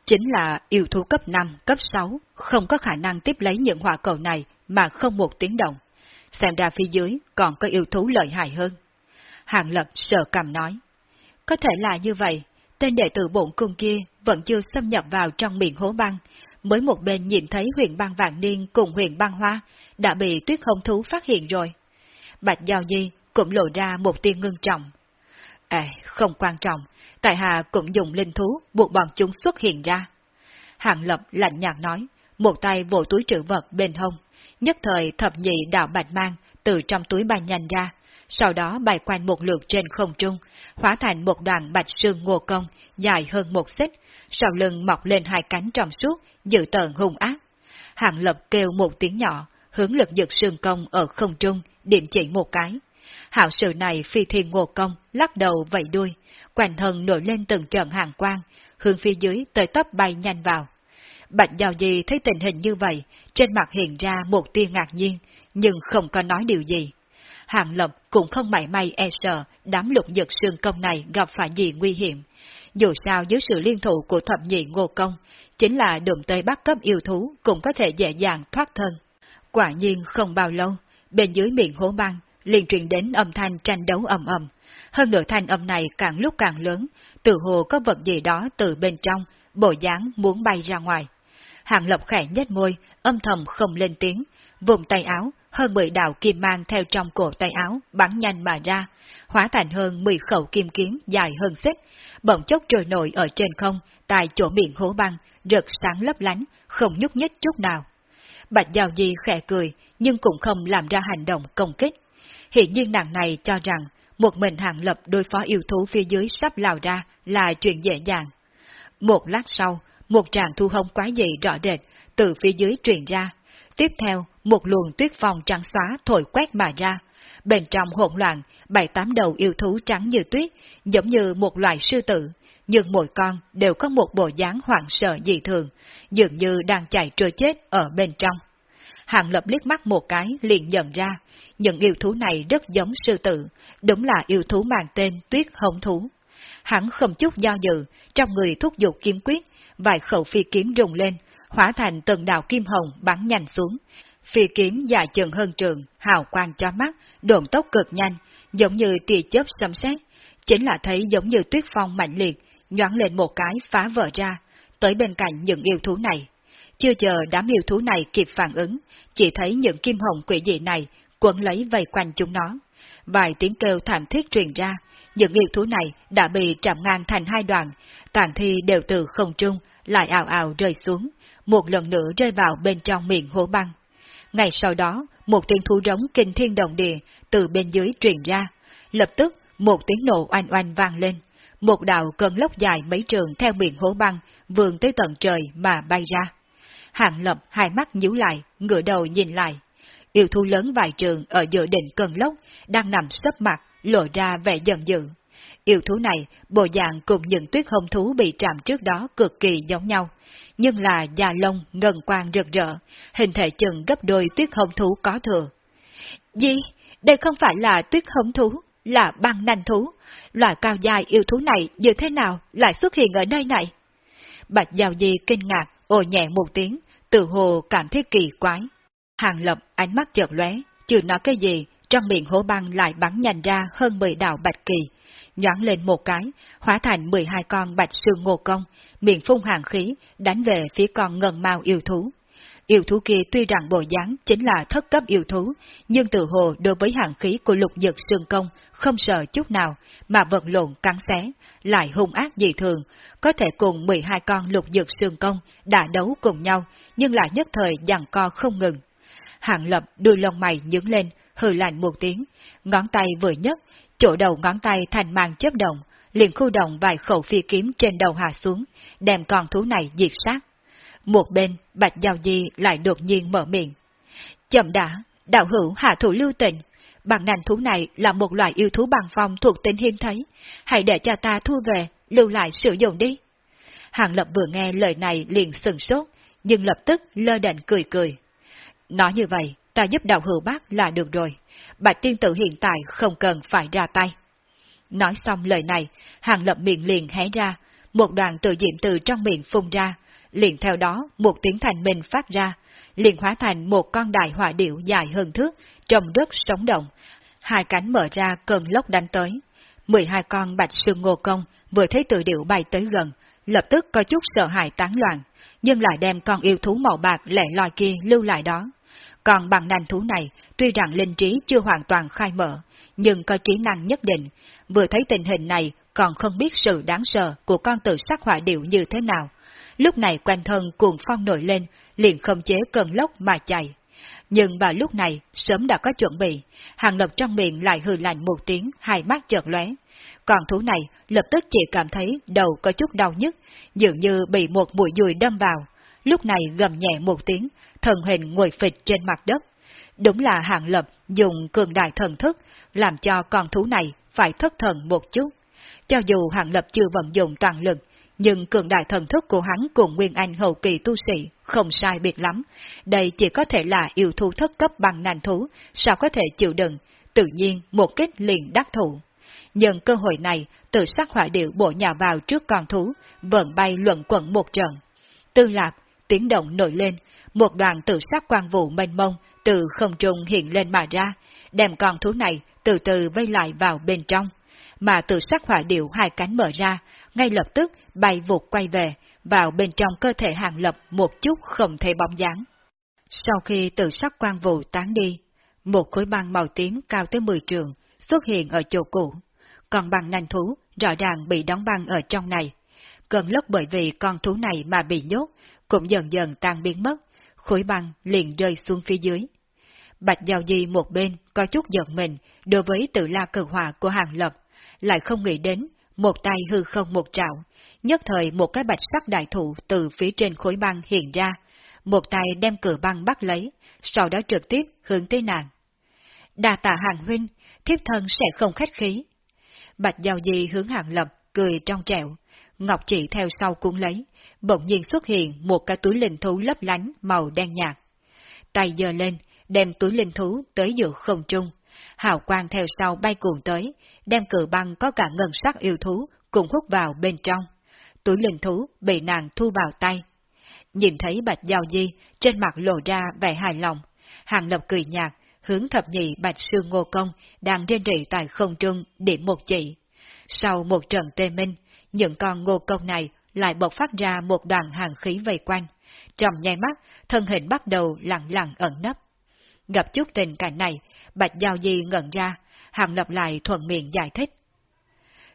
Chính là yêu thú cấp 5, cấp 6, không có khả năng tiếp lấy những hỏa cầu này mà không một tiếng động. Xem ra phía dưới còn có yêu thú lợi hại hơn. Hàng Lập sợ cầm nói. Có thể là như vậy, tên đệ tử bổn cung kia vẫn chưa xâm nhập vào trong miệng hố băng, mới một bên nhìn thấy huyền băng vạn niên cùng huyền băng hoa, đã bị tuyết hồng thú phát hiện rồi. Bạch Giao Di cũng lộ ra một tia ngưng trọng. À, không quan trọng, tại hạ cũng dùng linh thú buộc bọn chúng xuất hiện ra. hạng Lập lạnh nhạt nói, một tay vỗ túi trữ vật bên hông, nhất thời thập nhị đạo bạch mang từ trong túi bà nhanh ra, sau đó bay quanh một lượt trên không trung, hóa thành một đoàn bạch sương ngô công, dài hơn một xích, sau lưng mọc lên hai cánh trong suốt, dự tợn hung ác. Hạng lập kêu một tiếng nhỏ, hướng lực giật sương công ở không trung, điểm chỉ một cái. Hạo sự này phi thiên ngô công, lắc đầu vẫy đuôi, quanh thân nổi lên từng trận hàng quang, hướng phía dưới tới tấp bay nhanh vào. Bạch Giao Di thấy tình hình như vậy, trên mặt hiện ra một tia ngạc nhiên, nhưng không có nói điều gì. Hàng Lập cũng không mảy may e sợ đám lục giật sườn công này gặp phải gì nguy hiểm. Dù sao dưới sự liên thủ của thập nhị ngô công, chính là đụng tới bắt cấp yêu thú cũng có thể dễ dàng thoát thân. Quả nhiên không bao lâu, bên dưới miệng hố băng liền truyền đến âm thanh tranh đấu ầm ầm. Hơn nữa thanh âm này càng lúc càng lớn, từ hồ có vật gì đó từ bên trong, bộ dáng muốn bay ra ngoài. Hàng Lập khẽ nhếch môi, âm thầm không lên tiếng, vùng tay áo, hơn 10 đạo kim mang theo trong cổ tay áo, bắn nhanh mà ra, hóa thành hơn 10 khẩu kim kiếm dài hơn xích, bỗng chốc trôi nổi ở trên không, tại chỗ miệng hố băng, rực sáng lấp lánh, không nhúc nhích chút nào. Bạch Giao Di khẽ cười, nhưng cũng không làm ra hành động công kích. Hiện nhiên nàng này cho rằng, một mình hàng lập đối phó yêu thú phía dưới sắp lao ra là chuyện dễ dàng. Một lát sau, một tràng thu hông quái dị rõ rệt từ phía dưới truyền ra. Tiếp theo, một luồng tuyết phong trắng xóa thổi quét mà ra. Bên trong hỗn loạn, bảy tám đầu yêu thú trắng như tuyết, giống như một loại sư tử, nhưng mỗi con đều có một bộ dáng hoảng sợ dị thường, dường như đang chạy trôi chết ở bên trong. Hàng lập liếc mắt một cái liền nhận ra, những yêu thú này rất giống sư tử, đúng là yêu thú mang tên tuyết hồng thú. Hắn không chút do dự, trong người thúc giục kiếm quyết, vài khẩu phi kiếm rùng lên, hóa thành từng đạo kim hồng bắn nhanh xuống. Phi kiếm dài chừng hơn trường, hào quang cho mắt, độn tốc cực nhanh, giống như tia chớp xâm xét, chính là thấy giống như tuyết phong mạnh liệt, nhoáng lên một cái phá vỡ ra, tới bên cạnh những yêu thú này. Chưa chờ đám yêu thú này kịp phản ứng, chỉ thấy những kim hồng quỷ dị này quấn lấy vây quanh chúng nó. vài tiếng kêu thảm thiết truyền ra, những yêu thú này đã bị chạm ngang thành hai đoạn, tàn thi đều từ không trung, lại ảo ảo rơi xuống, một lần nữa rơi vào bên trong miệng hố băng. Ngày sau đó, một tiếng thú rống kinh thiên động địa từ bên dưới truyền ra, lập tức một tiếng nổ oanh oanh vang lên, một đạo cơn lốc dài mấy trường theo miệng hố băng vươn tới tận trời mà bay ra. Hạng lập hai mắt nhíu lại, ngửa đầu nhìn lại. Yêu thú lớn vài trường ở giữa đỉnh cơn lốc đang nằm sấp mặt, lộ ra vẻ giận dữ. Yêu thú này, bộ dạng cùng những tuyết hồng thú bị chạm trước đó cực kỳ giống nhau, nhưng là già lông ngân quang rực rỡ, hình thể chừng gấp đôi tuyết hồng thú có thừa. Gì? Đây không phải là tuyết hồng thú, là băng nanh thú. Loại cao dài yêu thú này như thế nào lại xuất hiện ở nơi này? Bạch Giao Di kinh ngạc, ồ nhẹ một tiếng, tự hồ cảm thấy kỳ quái. Hàng lập ánh mắt chợt lóe, chưa nói cái gì, trong miệng hố băng lại bắn nhanh ra hơn 10 đạo bạch kỳ, nhoáng lên một cái, hóa thành 12 con bạch sương ngô công, miệng phun hàng khí, đánh về phía con ngần mau yêu thú. Yêu thú kia tuy rằng bộ dáng chính là thất cấp yêu thú, nhưng từ hồ đối với hàng khí của lục dực sương công không sợ chút nào, mà vật lộn cắn xé, lại hung ác dị thường, có thể cùng 12 con lục dực sương công đã đấu cùng nhau, nhưng lại nhất thời giằng co không ngừng. Hạng lập đuôi lông mày nhướng lên, hừ lạnh một tiếng, ngón tay vừa nhấc, chỗ đầu ngón tay thành mang chớp động, liền khu động vài khẩu phi kiếm trên đầu hạ xuống, đem con thú này diệt sát. Một bên, Bạch Giao Di lại đột nhiên mở miệng. Chậm đã, đạo hữu hạ thủ lưu tình. Bằng nành thú này là một loại yêu thú bằng phong thuộc tính hiếm thấy. Hãy để cho ta thu về, lưu lại sử dụng đi. Hàng Lập vừa nghe lời này liền sừng sốt, nhưng lập tức lơ đệnh cười cười. Nói như vậy, ta giúp đạo hữu bác là được rồi. Bạch tiên tử hiện tại không cần phải ra tay. Nói xong lời này, Hàng Lập miệng liền hé ra, một đoàn tự diệm từ trong miệng phun ra, liền theo đó một tiếng thành mình phát ra, liền hóa thành một con đại hỏa điệu dài hơn thước, trông rất sống động, hai cánh mở ra cơn lốc đánh tới. mười hai con bạch sương ngô công vừa thấy tự điệu bay tới gần, lập tức có chút sợ hãi tán loạn, nhưng lại đem con yêu thú màu bạc lẻ loi kia lưu lại đó. Còn bằng nành thú này, tuy rằng linh trí chưa hoàn toàn khai mở, nhưng có trí năng nhất định, vừa thấy tình hình này còn không biết sự đáng sợ của con tự sắc hỏa điệu như thế nào, lúc này quanh thân cuồng phong nổi lên, liền không chế cơn lốc mà chạy. Nhưng vào lúc này, sớm đã có chuẩn bị, hàng lập trong miệng lại hừ lạnh một tiếng, hai mắt chợt lóe. Còn thú này lập tức chỉ cảm thấy đầu có chút đau nhức, dường như bị một mũi dùi đâm vào. Lúc này gầm nhẹ một tiếng, thần hình ngồi phịch trên mặt đất. Đúng là hạng lập dùng cường đại thần thức, làm cho con thú này phải thất thần một chút. Cho dù hạng lập chưa vận dụng toàn lực, nhưng cường đại thần thức của hắn cùng Nguyên Anh hậu kỳ tu sĩ không sai biệt lắm. Đây chỉ có thể là yêu thú thất cấp bằng nành thú, sao có thể chịu đựng, tự nhiên một kích liền đắc thủ. Nhân cơ hội này, tự sắc hỏa điệu bộ nhà vào trước con thú, vận bay luận quẩn một trận. Tư lạc, tiếng động nổi lên, một đoàn tự sắc quang vụ mênh mông từ không trung hiện lên mà ra, đem con thú này từ từ vây lại vào bên trong. Mà tự sắc hỏa điệu hai cánh mở ra, ngay lập tức bay vụt quay về, vào bên trong cơ thể hàng lập một chút không thể bóng dáng. Sau khi tự sắc quang vụ tán đi, một khối băng màu tím cao tới 10 trường xuất hiện ở chỗ cũ, còn băng nanh thú rõ ràng bị đóng băng ở trong này. Cơn lốc bởi vì con thú này mà bị nhốt, cũng dần dần tan biến mất, khối băng liền rơi xuống phía dưới. Bạch Giao Di một bên có chút giận mình đối với tự la cực hỏa của hàng lập, lại không nghĩ đến một tay hư không một trạo, nhất thời một cái bạch sắc đại thụ từ phía trên khối băng hiện ra, một tay đem cửa băng bắt lấy, sau đó trực tiếp hướng tới nàng. Đà tạ hàng huynh, thiếp thân sẽ không khách khí. Bạch Giao Di hướng hàng lập, cười trong trẻo, Ngọc chỉ theo sau cuốn lấy, bỗng nhiên xuất hiện một cái túi linh thú lấp lánh màu đen nhạt. Tay giơ lên, đem túi linh thú tới giữa không trung, hào quang theo sau bay cuồng tới, đem cử băng có cả ngân sắc yêu thú cùng hút vào bên trong. Túi linh thú bị nàng thu vào tay. Nhìn thấy bạch giao di, trên mặt lộ ra vẻ hài lòng, hàng lập cười nhạt, hướng thập nhị bạch sư ngô công đang trên rỉ tại không trung điểm một chỉ. Sau một trận tê minh, những con ngô công này lại bộc phát ra một đoàn hàng khí vây quanh. Trong nháy mắt, thân hình bắt đầu lặng lặng ẩn nấp. Gặp chút tình cảnh này, Bạch Giao Di ngẩn ra, Hàng Lập lại thuận miệng giải thích.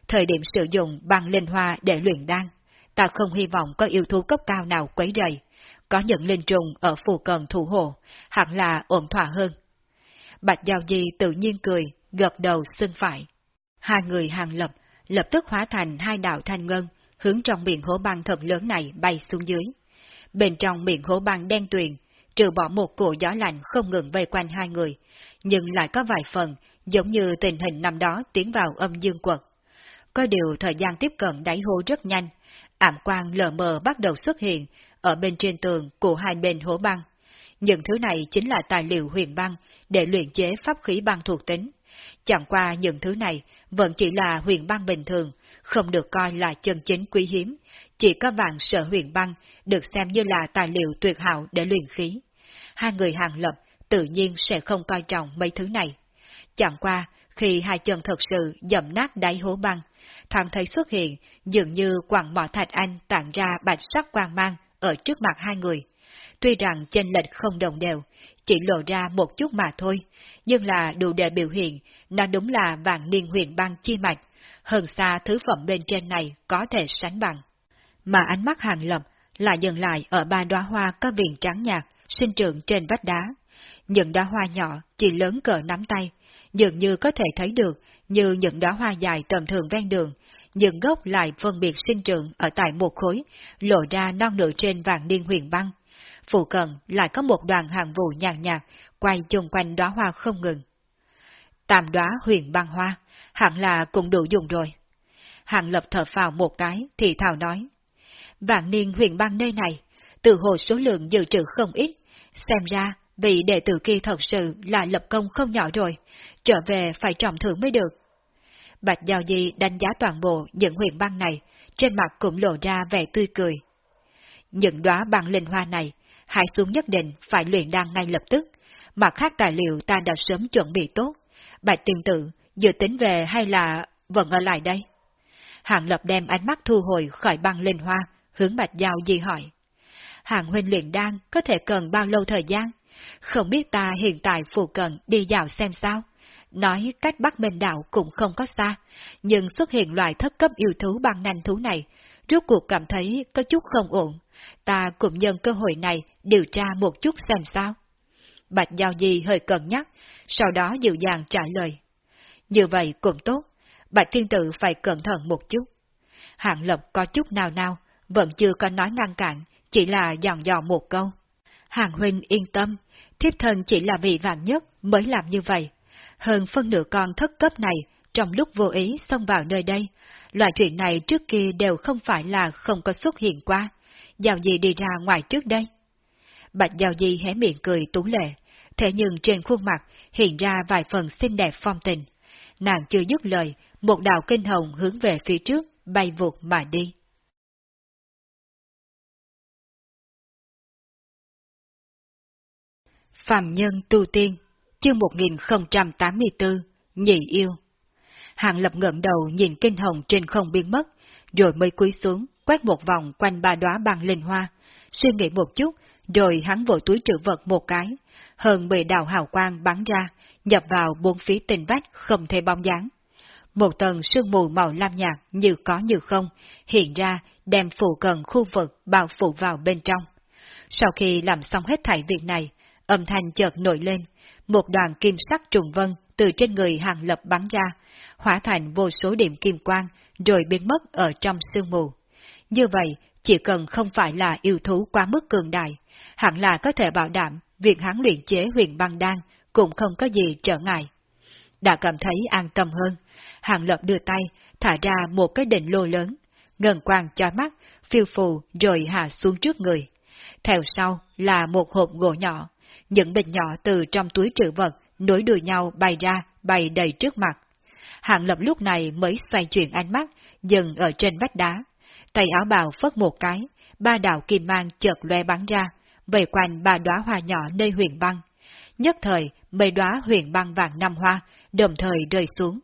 Thời điểm sử dụng băng linh hoa để luyện đan, ta không hy vọng có yêu thú cấp cao nào quấy rầy, có những linh trùng ở phù cận thủ hộ, hẳn là ổn thỏa hơn. Bạch Giao Di tự nhiên cười, gật đầu xưng phải. Hai người hàng lập, lập tức hóa thành hai đạo thanh ngân, hướng trong miệng hố băng thật lớn này bay xuống dưới. Bên trong miệng hố băng đen tuyền, trừ bỏ một cổ gió lạnh không ngừng vây quanh hai người, nhưng lại có vài phần giống như tình hình năm đó tiến vào âm dương quật. Có điều thời gian tiếp cận đáy hố rất nhanh, ảm quang lờ mờ bắt đầu xuất hiện ở bên trên tường của hai bên hố băng. Những thứ này chính là tài liệu huyền băng để luyện chế pháp khí băng thuộc tính. Chẳng qua những thứ này vẫn chỉ là huyền băng bình thường, không được coi là chân chính quý hiếm, chỉ có vàng sở huyền băng được xem như là tài liệu tuyệt hảo để luyện khí. Hai người hàng lập tự nhiên sẽ không coi trọng mấy thứ này. Chẳng qua, khi hai chân thật sự dậm nát đáy hố băng, thoáng thấy xuất hiện dường như quặng mỏ thạch anh tản ra bạch sắc quang mang ở trước mặt hai người. Tuy rằng chênh lệch không đồng đều, chỉ lộ ra một chút mà thôi, nhưng là đủ để biểu hiện, nó đúng là vàng niên huyền băng chi mạch, hơn xa thứ phẩm bên trên này có thể sánh bằng. Mà ánh mắt hàng lập là dừng lại ở ba đóa hoa có viền trắng nhạt, sinh trưởng trên vách đá. Những đóa hoa nhỏ chỉ lớn cỡ nắm tay, dường như có thể thấy được như những đóa hoa dài tầm thường ven đường, những gốc lại phân biệt sinh trưởng ở tại một khối, lộ ra non nửa trên vàng niên huyền băng. Phụ cận lại có một đoàn hàng vụ nhàn nhạt, quay chung quanh đóa hoa không ngừng. Tạm đóa huyền băng hoa, hẳn là cũng đủ dùng rồi. Hàng lập thở phào một cái, thì thào nói. Vạn niên huyền băng nơi này, từ hồ số lượng dự trữ không ít, xem ra vị đệ tử kia thật sự là lập công không nhỏ rồi, trở về phải trọng thưởng mới được. Bạch Giao Di đánh giá toàn bộ những huyền băng này, trên mặt cũng lộ ra vẻ tươi cười. Những đóa băng linh hoa này, hai xuống nhất định phải luyện đan ngay lập tức, mà khác tài liệu ta đã sớm chuẩn bị tốt. Bạch tiền tử, dự tính về hay là vẫn ở lại đây? Hạng lập đem ánh mắt thu hồi khỏi băng linh hoa, hướng Bạch Giao Di hỏi. Hạng huynh luyện đan có thể cần bao lâu thời gian? Không biết ta hiện tại phụ cận đi dạo xem sao? Nói cách Bắc Minh Đạo cũng không có xa, nhưng xuất hiện loại thất cấp yêu thú băng nành thú này, rốt cuộc cảm thấy có chút không ổn. Ta cũng nhân cơ hội này điều tra một chút xem sao. Bạch Giao Di hơi cân nhắc, sau đó dịu dàng trả lời. Như vậy cũng tốt, Bạch Thiên Tử phải cẩn thận một chút. Hạng Lập có chút nào nào, vẫn chưa có nói ngăn cản, chỉ là dọn dò một câu. Hàng huynh yên tâm, thiếp thân chỉ là vị vạn nhất mới làm như vậy. Hơn phân nửa con thất cấp này, trong lúc vô ý xông vào nơi đây, loại chuyện này trước kia đều không phải là không có xuất hiện qua. Giao gì đi ra ngoài trước đây? Bạch Giao Di hé miệng cười tú lệ, thế nhưng trên khuôn mặt hiện ra vài phần xinh đẹp phong tình. Nàng chưa dứt lời, một đạo kinh hồng hướng về phía trước, bay vụt mà đi. Phạm Nhân Tu Tiên, chương 1084, Nhị Yêu Hàng Lập ngẩng đầu nhìn kinh hồng trên không biến mất, rồi mới cúi xuống, quét một vòng quanh ba đóa băng linh hoa, suy nghĩ một chút, rồi hắn vội túi trữ vật một cái, hơn mười đạo hào quang bắn ra, nhập vào bốn phía tình vách không thể bóng dáng. Một tầng sương mù màu lam nhạt như có như không, hiện ra đem phủ cận khu vực bao phủ vào bên trong. Sau khi làm xong hết thảy việc này, âm thanh chợt nổi lên, một đoàn kim sắc trùng vân từ trên người hàng lập bắn ra, hóa thành vô số điểm kim quang, rồi biến mất ở trong sương mù. Như vậy, chỉ cần không phải là yêu thú quá mức cường đại, hẳn là có thể bảo đảm việc hắn luyện chế huyền băng đan cũng không có gì trở ngại. Đã cảm thấy an tâm hơn, hàng lập đưa tay, thả ra một cái đỉnh lô lớn, ngần quang cho mắt, phiêu phù rồi hạ xuống trước người. Theo sau là một hộp gỗ nhỏ, những bình nhỏ từ trong túi trữ vật nối đuôi nhau bay ra, bay đầy trước mặt. Hạng lập lúc này mới xoay chuyển ánh mắt, dừng ở trên vách đá. Tay áo bào phất một cái, ba đạo kim mang chợt loe bắn ra, vây quanh ba đóa hoa nhỏ nơi huyền băng. Nhất thời, mấy đóa huyền băng vàng năm hoa, đồng thời rơi xuống.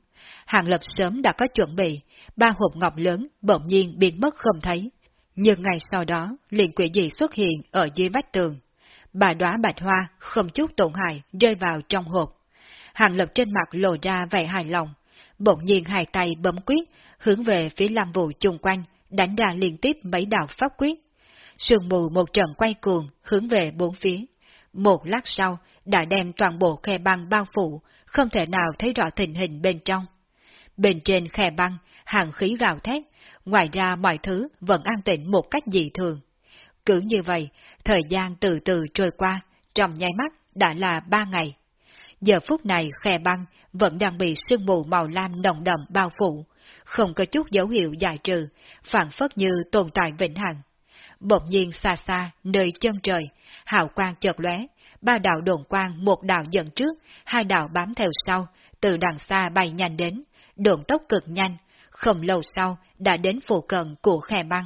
Hàng lập sớm đã có chuẩn bị, ba hộp ngọc lớn bỗng nhiên biến mất không thấy. Nhưng ngày sau đó, liền quỷ dị xuất hiện ở dưới vách tường. Bà đóa bạch hoa không chút tổn hại rơi vào trong hộp. Hàng Lập trên mặt lộ ra vẻ hài lòng, bỗng nhiên hai tay bấm quyết, hướng về phía Lam Vũ chung quanh, đánh ra liên tiếp mấy đạo pháp quyết. Sương mù một trận quay cuồng, hướng về bốn phía. Một lát sau, đã đem toàn bộ khe băng bao phủ, không thể nào thấy rõ tình hình bên trong. Bên trên khe băng, hàng khí gào thét, ngoài ra mọi thứ vẫn an tĩnh một cách dị thường. Cứ như vậy, thời gian từ từ trôi qua, trong nháy mắt đã là ba ngày. Giờ phút này khe băng vẫn đang bị sương mù màu lam nồng đậm bao phủ, không có chút dấu hiệu giải trừ, phản phất như tồn tại vĩnh hằng. Bỗng nhiên xa xa, nơi chân trời, hào quang chợt lóe, ba đạo đồn quang một đạo dẫn trước, hai đạo bám theo sau, từ đằng xa bay nhanh đến, độn tốc cực nhanh, không lâu sau đã đến phụ cận của khe băng.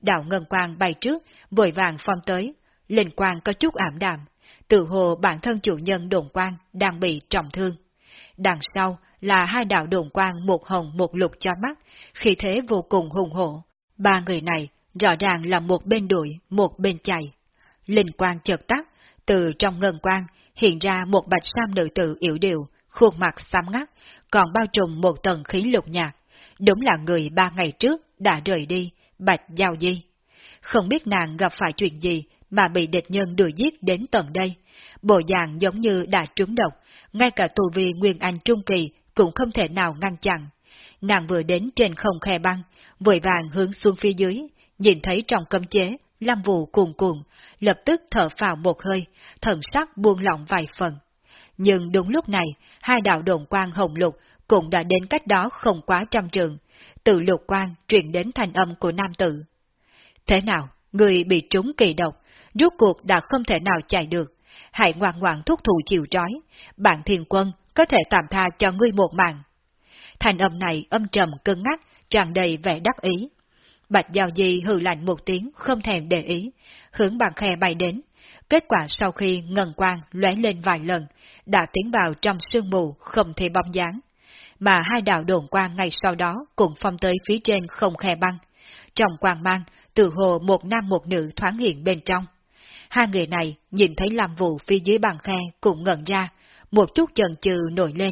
Đạo ngân quang bay trước, vội vàng phong tới, linh quang có chút ảm đạm, tự hồ bản thân chủ nhân đồn quang đang bị trọng thương. Đằng sau là hai đạo đồn quang một hồng một lục cho mắt, khi thế vô cùng hùng hổ. Ba người này rõ ràng là một bên đuổi, một bên chạy. Linh quang chợt tắt, từ trong ngân quang hiện ra một bạch sam nữ tử yểu điệu, khuôn mặt xám ngắt, còn bao trùm một tầng khí lục nhạt. Đúng là người ba ngày trước đã rời đi, bạch giao di. Không biết nàng gặp phải chuyện gì mà bị địch nhân đuổi giết đến tận đây. Bộ dạng giống như đã trúng độc, ngay cả tù vi Nguyên Anh Trung Kỳ cũng không thể nào ngăn chặn. Nàng vừa đến trên không khe băng, vội vàng hướng xuống phía dưới, nhìn thấy trong cấm chế, Lâm Vũ cuồn cuộn, lập tức thở phào một hơi, thần sắc buông lỏng vài phần. Nhưng đúng lúc này, hai đạo đồn quang hồng lục cũng đã đến cách đó không quá trăm trường. Từ lục quang truyền đến thành âm của nam tử. Thế nào, người bị trúng kỳ độc, rốt cuộc đã không thể nào chạy được. Hãy ngoan ngoãn thúc thủ chịu trói, bạn thiền quân có thể tạm tha cho ngươi một mạng. Thành âm này âm trầm cứng ngắc, tràn đầy vẻ đắc ý. Bạch Giao Di hừ lạnh một tiếng, không thèm để ý, hướng bàn khe bay đến. Kết quả sau khi ngần quang lóe lên vài lần, đã tiến vào trong sương mù, không thể bóng dáng. Mà hai đạo đồn quang ngay sau đó cũng phong tới phía trên không khe băng. Trong quang mang, từ hồ một nam một nữ thoáng hiện bên trong. Hai người này nhìn thấy làm vụ phía dưới bàn khe cũng ngẩn ra, một chút chần chừ nổi lên.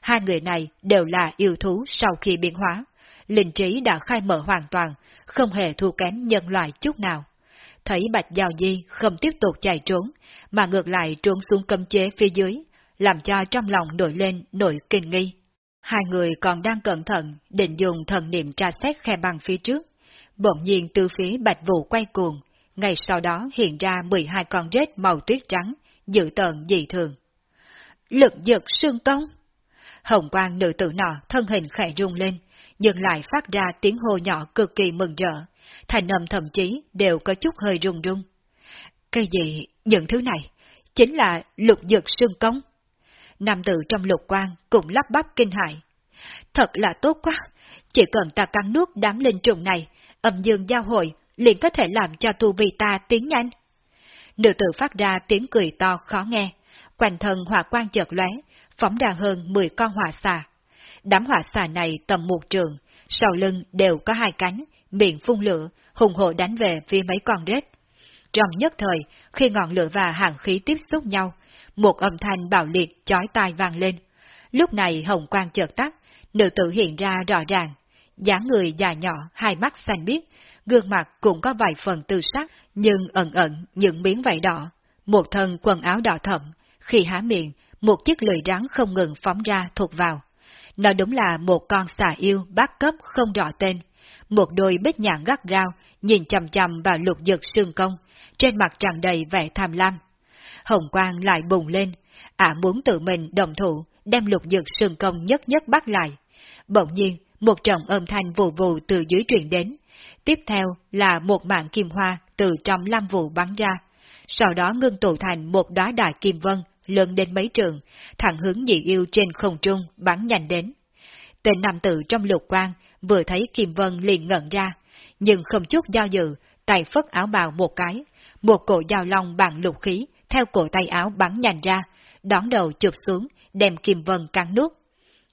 Hai người này đều là yêu thú sau khi biến hóa, linh trí đã khai mở hoàn toàn, không hề thua kém nhân loại chút nào. Thấy Bạch Giao Di không tiếp tục chạy trốn, mà ngược lại trốn xuống cấm chế phía dưới, làm cho trong lòng nổi lên nỗi kinh nghi. Hai người còn đang cẩn thận, định dùng thần niệm tra xét khe băng phía trước. Bỗng nhiên từ phía Bạch Vũ quay cuồng, ngay sau đó hiện ra 12 con rết màu tuyết trắng, dự tợn dị thường. Lực giật sương công! Hồng quang nữ tử nọ thân hình khẽ rung lên, nhưng lại phát ra tiếng hô nhỏ cực kỳ mừng rỡ, thành âm thậm chí đều có chút hơi rung rung. Cái gì, những thứ này, chính là lục dược sương công. Nam tử trong lục quang cũng lắp bắp kinh hại. Thật là tốt quá, chỉ cần ta cắn nuốt đám linh trùng này, âm dương giao hội liền có thể làm cho tu vi ta tiến nhanh. Nữ tử phát ra tiếng cười to khó nghe, quanh thân hỏa quang chợt lóe, phóng ra hơn 10 con hỏa xà. Đám hỏa xà này tầm một trường, sau lưng đều có hai cánh, miệng phun lửa, hùng hộ đánh về phía mấy con rết. Trong nhất thời, khi ngọn lửa và hàng khí tiếp xúc nhau, một âm thanh bạo liệt chói tai vang lên. Lúc này hồng quang chợt tắt, nữ tử hiện ra rõ ràng. dáng người già nhỏ, hai mắt xanh biếc, gương mặt cũng có vài phần tư sắc, nhưng ẩn ẩn những miếng vảy đỏ. Một thân quần áo đỏ thẫm, khi há miệng, một chiếc lưỡi rắn không ngừng phóng ra thuộc vào. Nó đúng là một con xà yêu bát cấp không rõ tên. Một đôi bích nhãn gắt gao, nhìn chầm chầm vào lục dực sương công, trên mặt tràn đầy vẻ tham lam. Hồng quang lại bùng lên, ả muốn tự mình đồng thủ, đem lục dực sương công nhất nhất bắt lại. Bỗng nhiên, một trận âm thanh vù vù từ dưới truyền đến. Tiếp theo là một mạng kim hoa từ trong lam vụ bắn ra. Sau đó ngưng tụ thành một đóa đại kim vân lớn đến mấy trường, thẳng hướng nhị yêu trên không trung bắn nhanh đến. Tên nam tử trong lục quang vừa thấy Kim Vân liền ngẩn ra, nhưng không chút do dự, tay phất áo bào một cái, một cổ dao long bằng lục khí theo cổ tay áo bắn nhanh ra, đón đầu chụp xuống, đem Kim Vân cắn nuốt.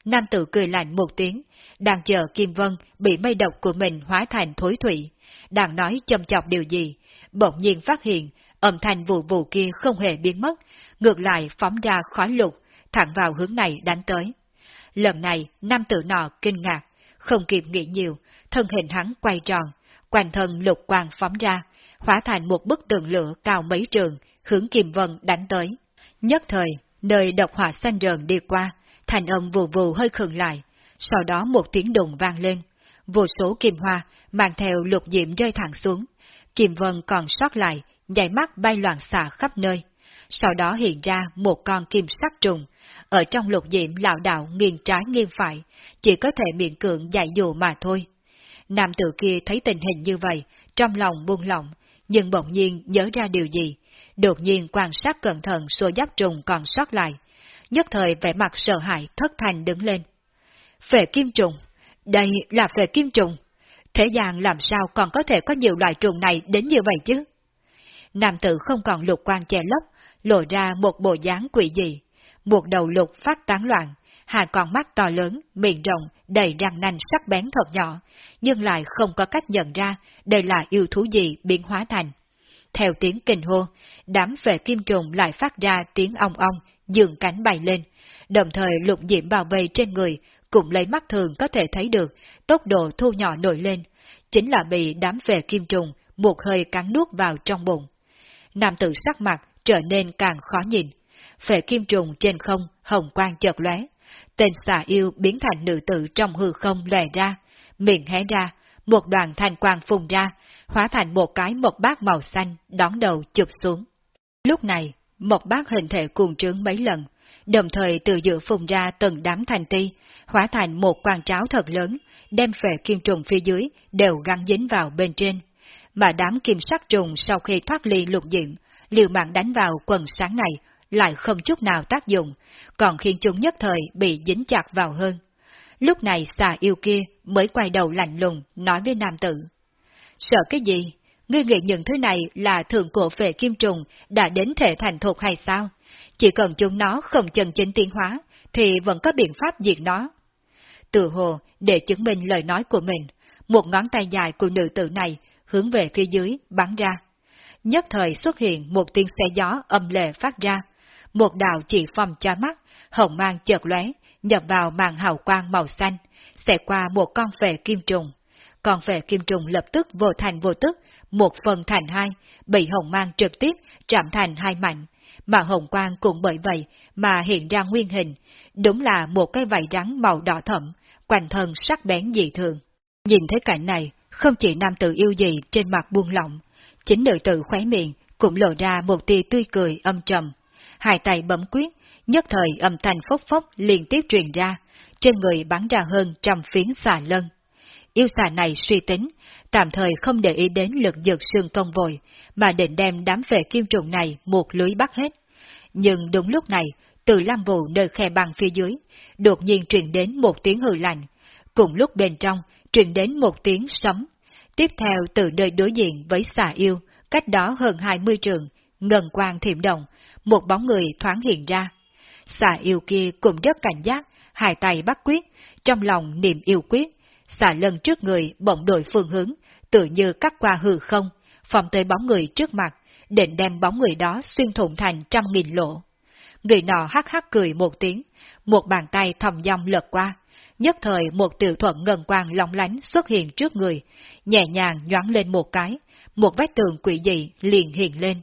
Nam tử cười lạnh một tiếng, đang chờ Kim Vân bị mây độc của mình hóa thành thối thủy, đang nói châm chọc điều gì, bỗng nhiên phát hiện âm thanh vụ vụ kia không hề biến mất, ngược lại phóng ra khói lục, thẳng vào hướng này đánh tới. Lần này, nam tử nọ kinh ngạc, không kịp nghĩ nhiều, thân hình hắn quay tròn, quanh thân lục quang phóng ra, hóa thành một bức tường lửa cao mấy trường, hướng Kim Vân đánh tới. Nhất thời, nơi độc hỏa xanh rờn đi qua, thành âm vù vù hơi khừng lại, sau đó một tiếng đùng vang lên. Vô số kim hoa mang theo lục diệm rơi thẳng xuống. Kim Vân còn sót lại, nhảy mắt bay loạn xạ khắp nơi. Sau đó hiện ra một con kim sắc trùng, ở trong lục diệm lão đạo nghiêng trái nghiêng phải, chỉ có thể miệng cưỡng dạy dù mà thôi. Nam tử kia thấy tình hình như vậy, trong lòng buông lỏng, nhưng bỗng nhiên nhớ ra điều gì, đột nhiên quan sát cẩn thận số giáp trùng còn sót lại, nhất thời vẻ mặt sợ hãi thất thành đứng lên. Phệ kim trùng, đây là phệ kim trùng, thế gian làm sao còn có thể có nhiều loại trùng này đến như vậy chứ? Nam tử không còn lục quan che lấp, lộ ra một bộ dáng quỷ dị, một đầu lục phát tán loạn, hai con mắt to lớn, miệng rộng, đầy răng nanh sắc bén thật nhỏ, nhưng lại không có cách nhận ra đây là yêu thú gì biến hóa thành. Theo tiếng kinh hô, đám phệ kim trùng lại phát ra tiếng ong ong, dường cánh bay lên, đồng thời lục diễm bao vây trên người, cũng lấy mắt thường có thể thấy được tốc độ thu nhỏ nổi lên, chính là bị đám về kim trùng một hơi cắn nuốt vào trong bụng. Nam tử sắc mặt trở nên càng khó nhìn, phệ kim trùng trên không, hồng quang chợt lóe, tên xà yêu biến thành nữ tử trong hư không lè ra, miệng hé ra, một đoàn thanh quang phùng ra, hóa thành một cái một bát màu xanh, đón đầu chụp xuống. Lúc này, một bát hình thể cuồng trướng mấy lần, đồng thời từ giữa phùng ra từng đám thành ti, hóa thành một quan tráo thật lớn, đem phệ kim trùng phía dưới đều gắn dính vào bên trên. Mà đám kim sắc trùng sau khi thoát ly lục diệm, liều mạng đánh vào quần sáng này, lại không chút nào tác dụng, còn khiến chúng nhất thời bị dính chặt vào hơn. Lúc này xà yêu kia mới quay đầu lạnh lùng nói với nam tử. Sợ cái gì? Ngươi nghĩ những thứ này là thượng cổ về kim trùng đã đến thể thành thuộc hay sao? Chỉ cần chúng nó không chân chính tiến hóa, thì vẫn có biện pháp diệt nó. Tự hồ, để chứng minh lời nói của mình, một ngón tay dài của nữ tử này hướng về phía dưới bắn ra. Nhất thời xuất hiện một tiếng xe gió âm lệ phát ra, một đạo chỉ phòng cho mắt, hồng mang chợt lóe, nhập vào màn hào quang màu xanh, sẽ qua một con phệ kim trùng. Con phệ kim trùng lập tức vô thành vô tức, một phần thành hai, bị hồng mang trực tiếp chạm thành hai mảnh, mà hồng quang cũng bởi vậy mà hiện ra nguyên hình, đúng là một cái vảy rắn màu đỏ thẫm, quanh thân sắc bén dị thường. Nhìn thấy cảnh này, không chỉ nam tử yêu gì trên mặt buông lỏng, chính nữ tử khóe miệng cũng lộ ra một tia tươi cười âm trầm. Hai tay bấm quyết, nhất thời âm thanh phốc phốc liên tiếp truyền ra, trên người bắn ra hơn trăm phiến xà lân. Yêu xà này suy tính, tạm thời không để ý đến lực dược xương công vội, mà định đem đám vệ kim trùng này một lưới bắt hết. Nhưng đúng lúc này, từ lam vụ nơi khe băng phía dưới, đột nhiên truyền đến một tiếng hư lạnh, cùng lúc bên trong truyền đến một tiếng sấm. Tiếp theo từ nơi đối diện với xà yêu, cách đó hơn 20 trường, ngần quang thiểm động, một bóng người thoáng hiện ra. Xà yêu kia cũng rất cảnh giác, hai tay bắt quyết, trong lòng niềm yêu quyết, xà lần trước người bỗng đổi phương hướng, tự như cắt qua hư không, phòng tới bóng người trước mặt, định đem bóng người đó xuyên thủng thành trăm nghìn lỗ. Người nọ hắc hắc cười một tiếng, một bàn tay thầm dòng lật qua, nhất thời một tiểu thuận ngân quang lóng lánh xuất hiện trước người, nhẹ nhàng nhoáng lên một cái, một vách tường quỷ dị liền hiện lên.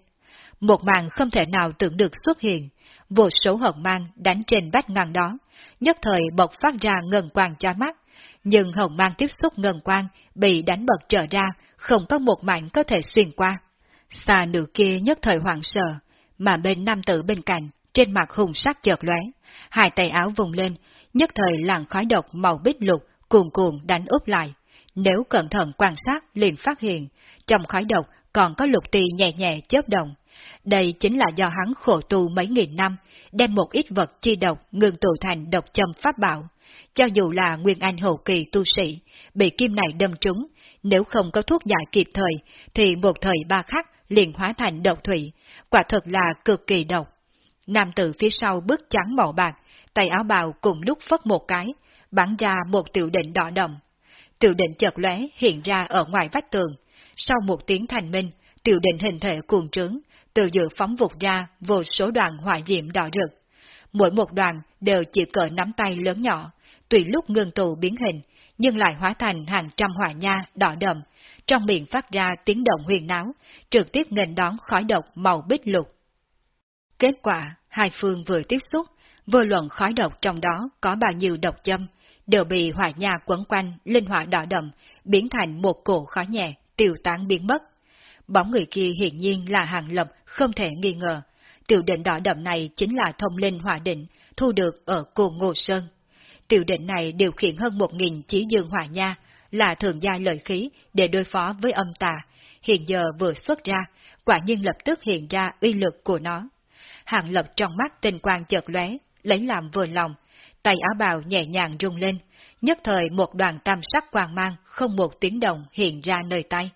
Một màn không thể nào tưởng được xuất hiện, vô số hồng mang đánh trên vách ngăn đó, nhất thời bộc phát ra ngân quang chói mắt, nhưng hồng mang tiếp xúc ngân quang bị đánh bật trở ra, không có một mảnh có thể xuyên qua. Xa nữ kia nhất thời hoảng sợ, mà bên nam tử bên cạnh, trên mặt hùng sắc chợt lóe, hai tay áo vùng lên, nhất thời làn khói độc màu bích lục cuồn cuộn đánh úp lại. Nếu cẩn thận quan sát liền phát hiện, trong khói độc còn có lục tì nhẹ nhẹ chớp động. Đây chính là do hắn khổ tu mấy nghìn năm, đem một ít vật chi độc ngừng tụ thành độc châm pháp bảo. Cho dù là nguyên anh hậu kỳ tu sĩ, bị kim này đâm trúng, nếu không có thuốc giải kịp thời, thì một thời ba khắc liền hóa thành độc thủy, quả thật là cực kỳ độc. Nam tử phía sau bước trắng màu bạc, tay áo bào cùng lúc phất một cái, bắn ra một tiểu định đỏ đậm. Tiểu định chợt lóe hiện ra ở ngoài vách tường. Sau một tiếng thành minh, tiểu định hình thể cuồng trướng, từ giữa phóng vụt ra vô số đoàn hỏa diệm đỏ rực. mỗi một đoàn đều chỉ cỡ nắm tay lớn nhỏ, tùy lúc ngưng tụ biến hình, nhưng lại hóa thành hàng trăm hỏa nha đỏ đậm, trong miệng phát ra tiếng động huyền náo, trực tiếp nghênh đón khói độc màu bích lục. Kết quả, hai phương vừa tiếp xúc, vô luận khói độc trong đó có bao nhiêu độc châm, đều bị hỏa nha quấn quanh linh hỏa đỏ đậm, biến thành một cổ khói nhẹ, tiêu tán biến mất. Bóng người kia hiển nhiên là hàng lập, không thể nghi ngờ. Tiểu định đỏ đậm này chính là thông linh hỏa định, thu được ở cô Ngô Sơn. Tiểu định này điều khiển hơn một nghìn chí dương hỏa nha, là thường gia lợi khí để đối phó với âm tà, hiện giờ vừa xuất ra, quả nhiên lập tức hiện ra uy lực của nó. Hàng lập trong mắt tình quang chợt lóe, lấy làm vừa lòng, tay áo bào nhẹ nhàng rung lên, nhất thời một đoàn tam sắc quang mang không một tiếng động hiện ra nơi tay.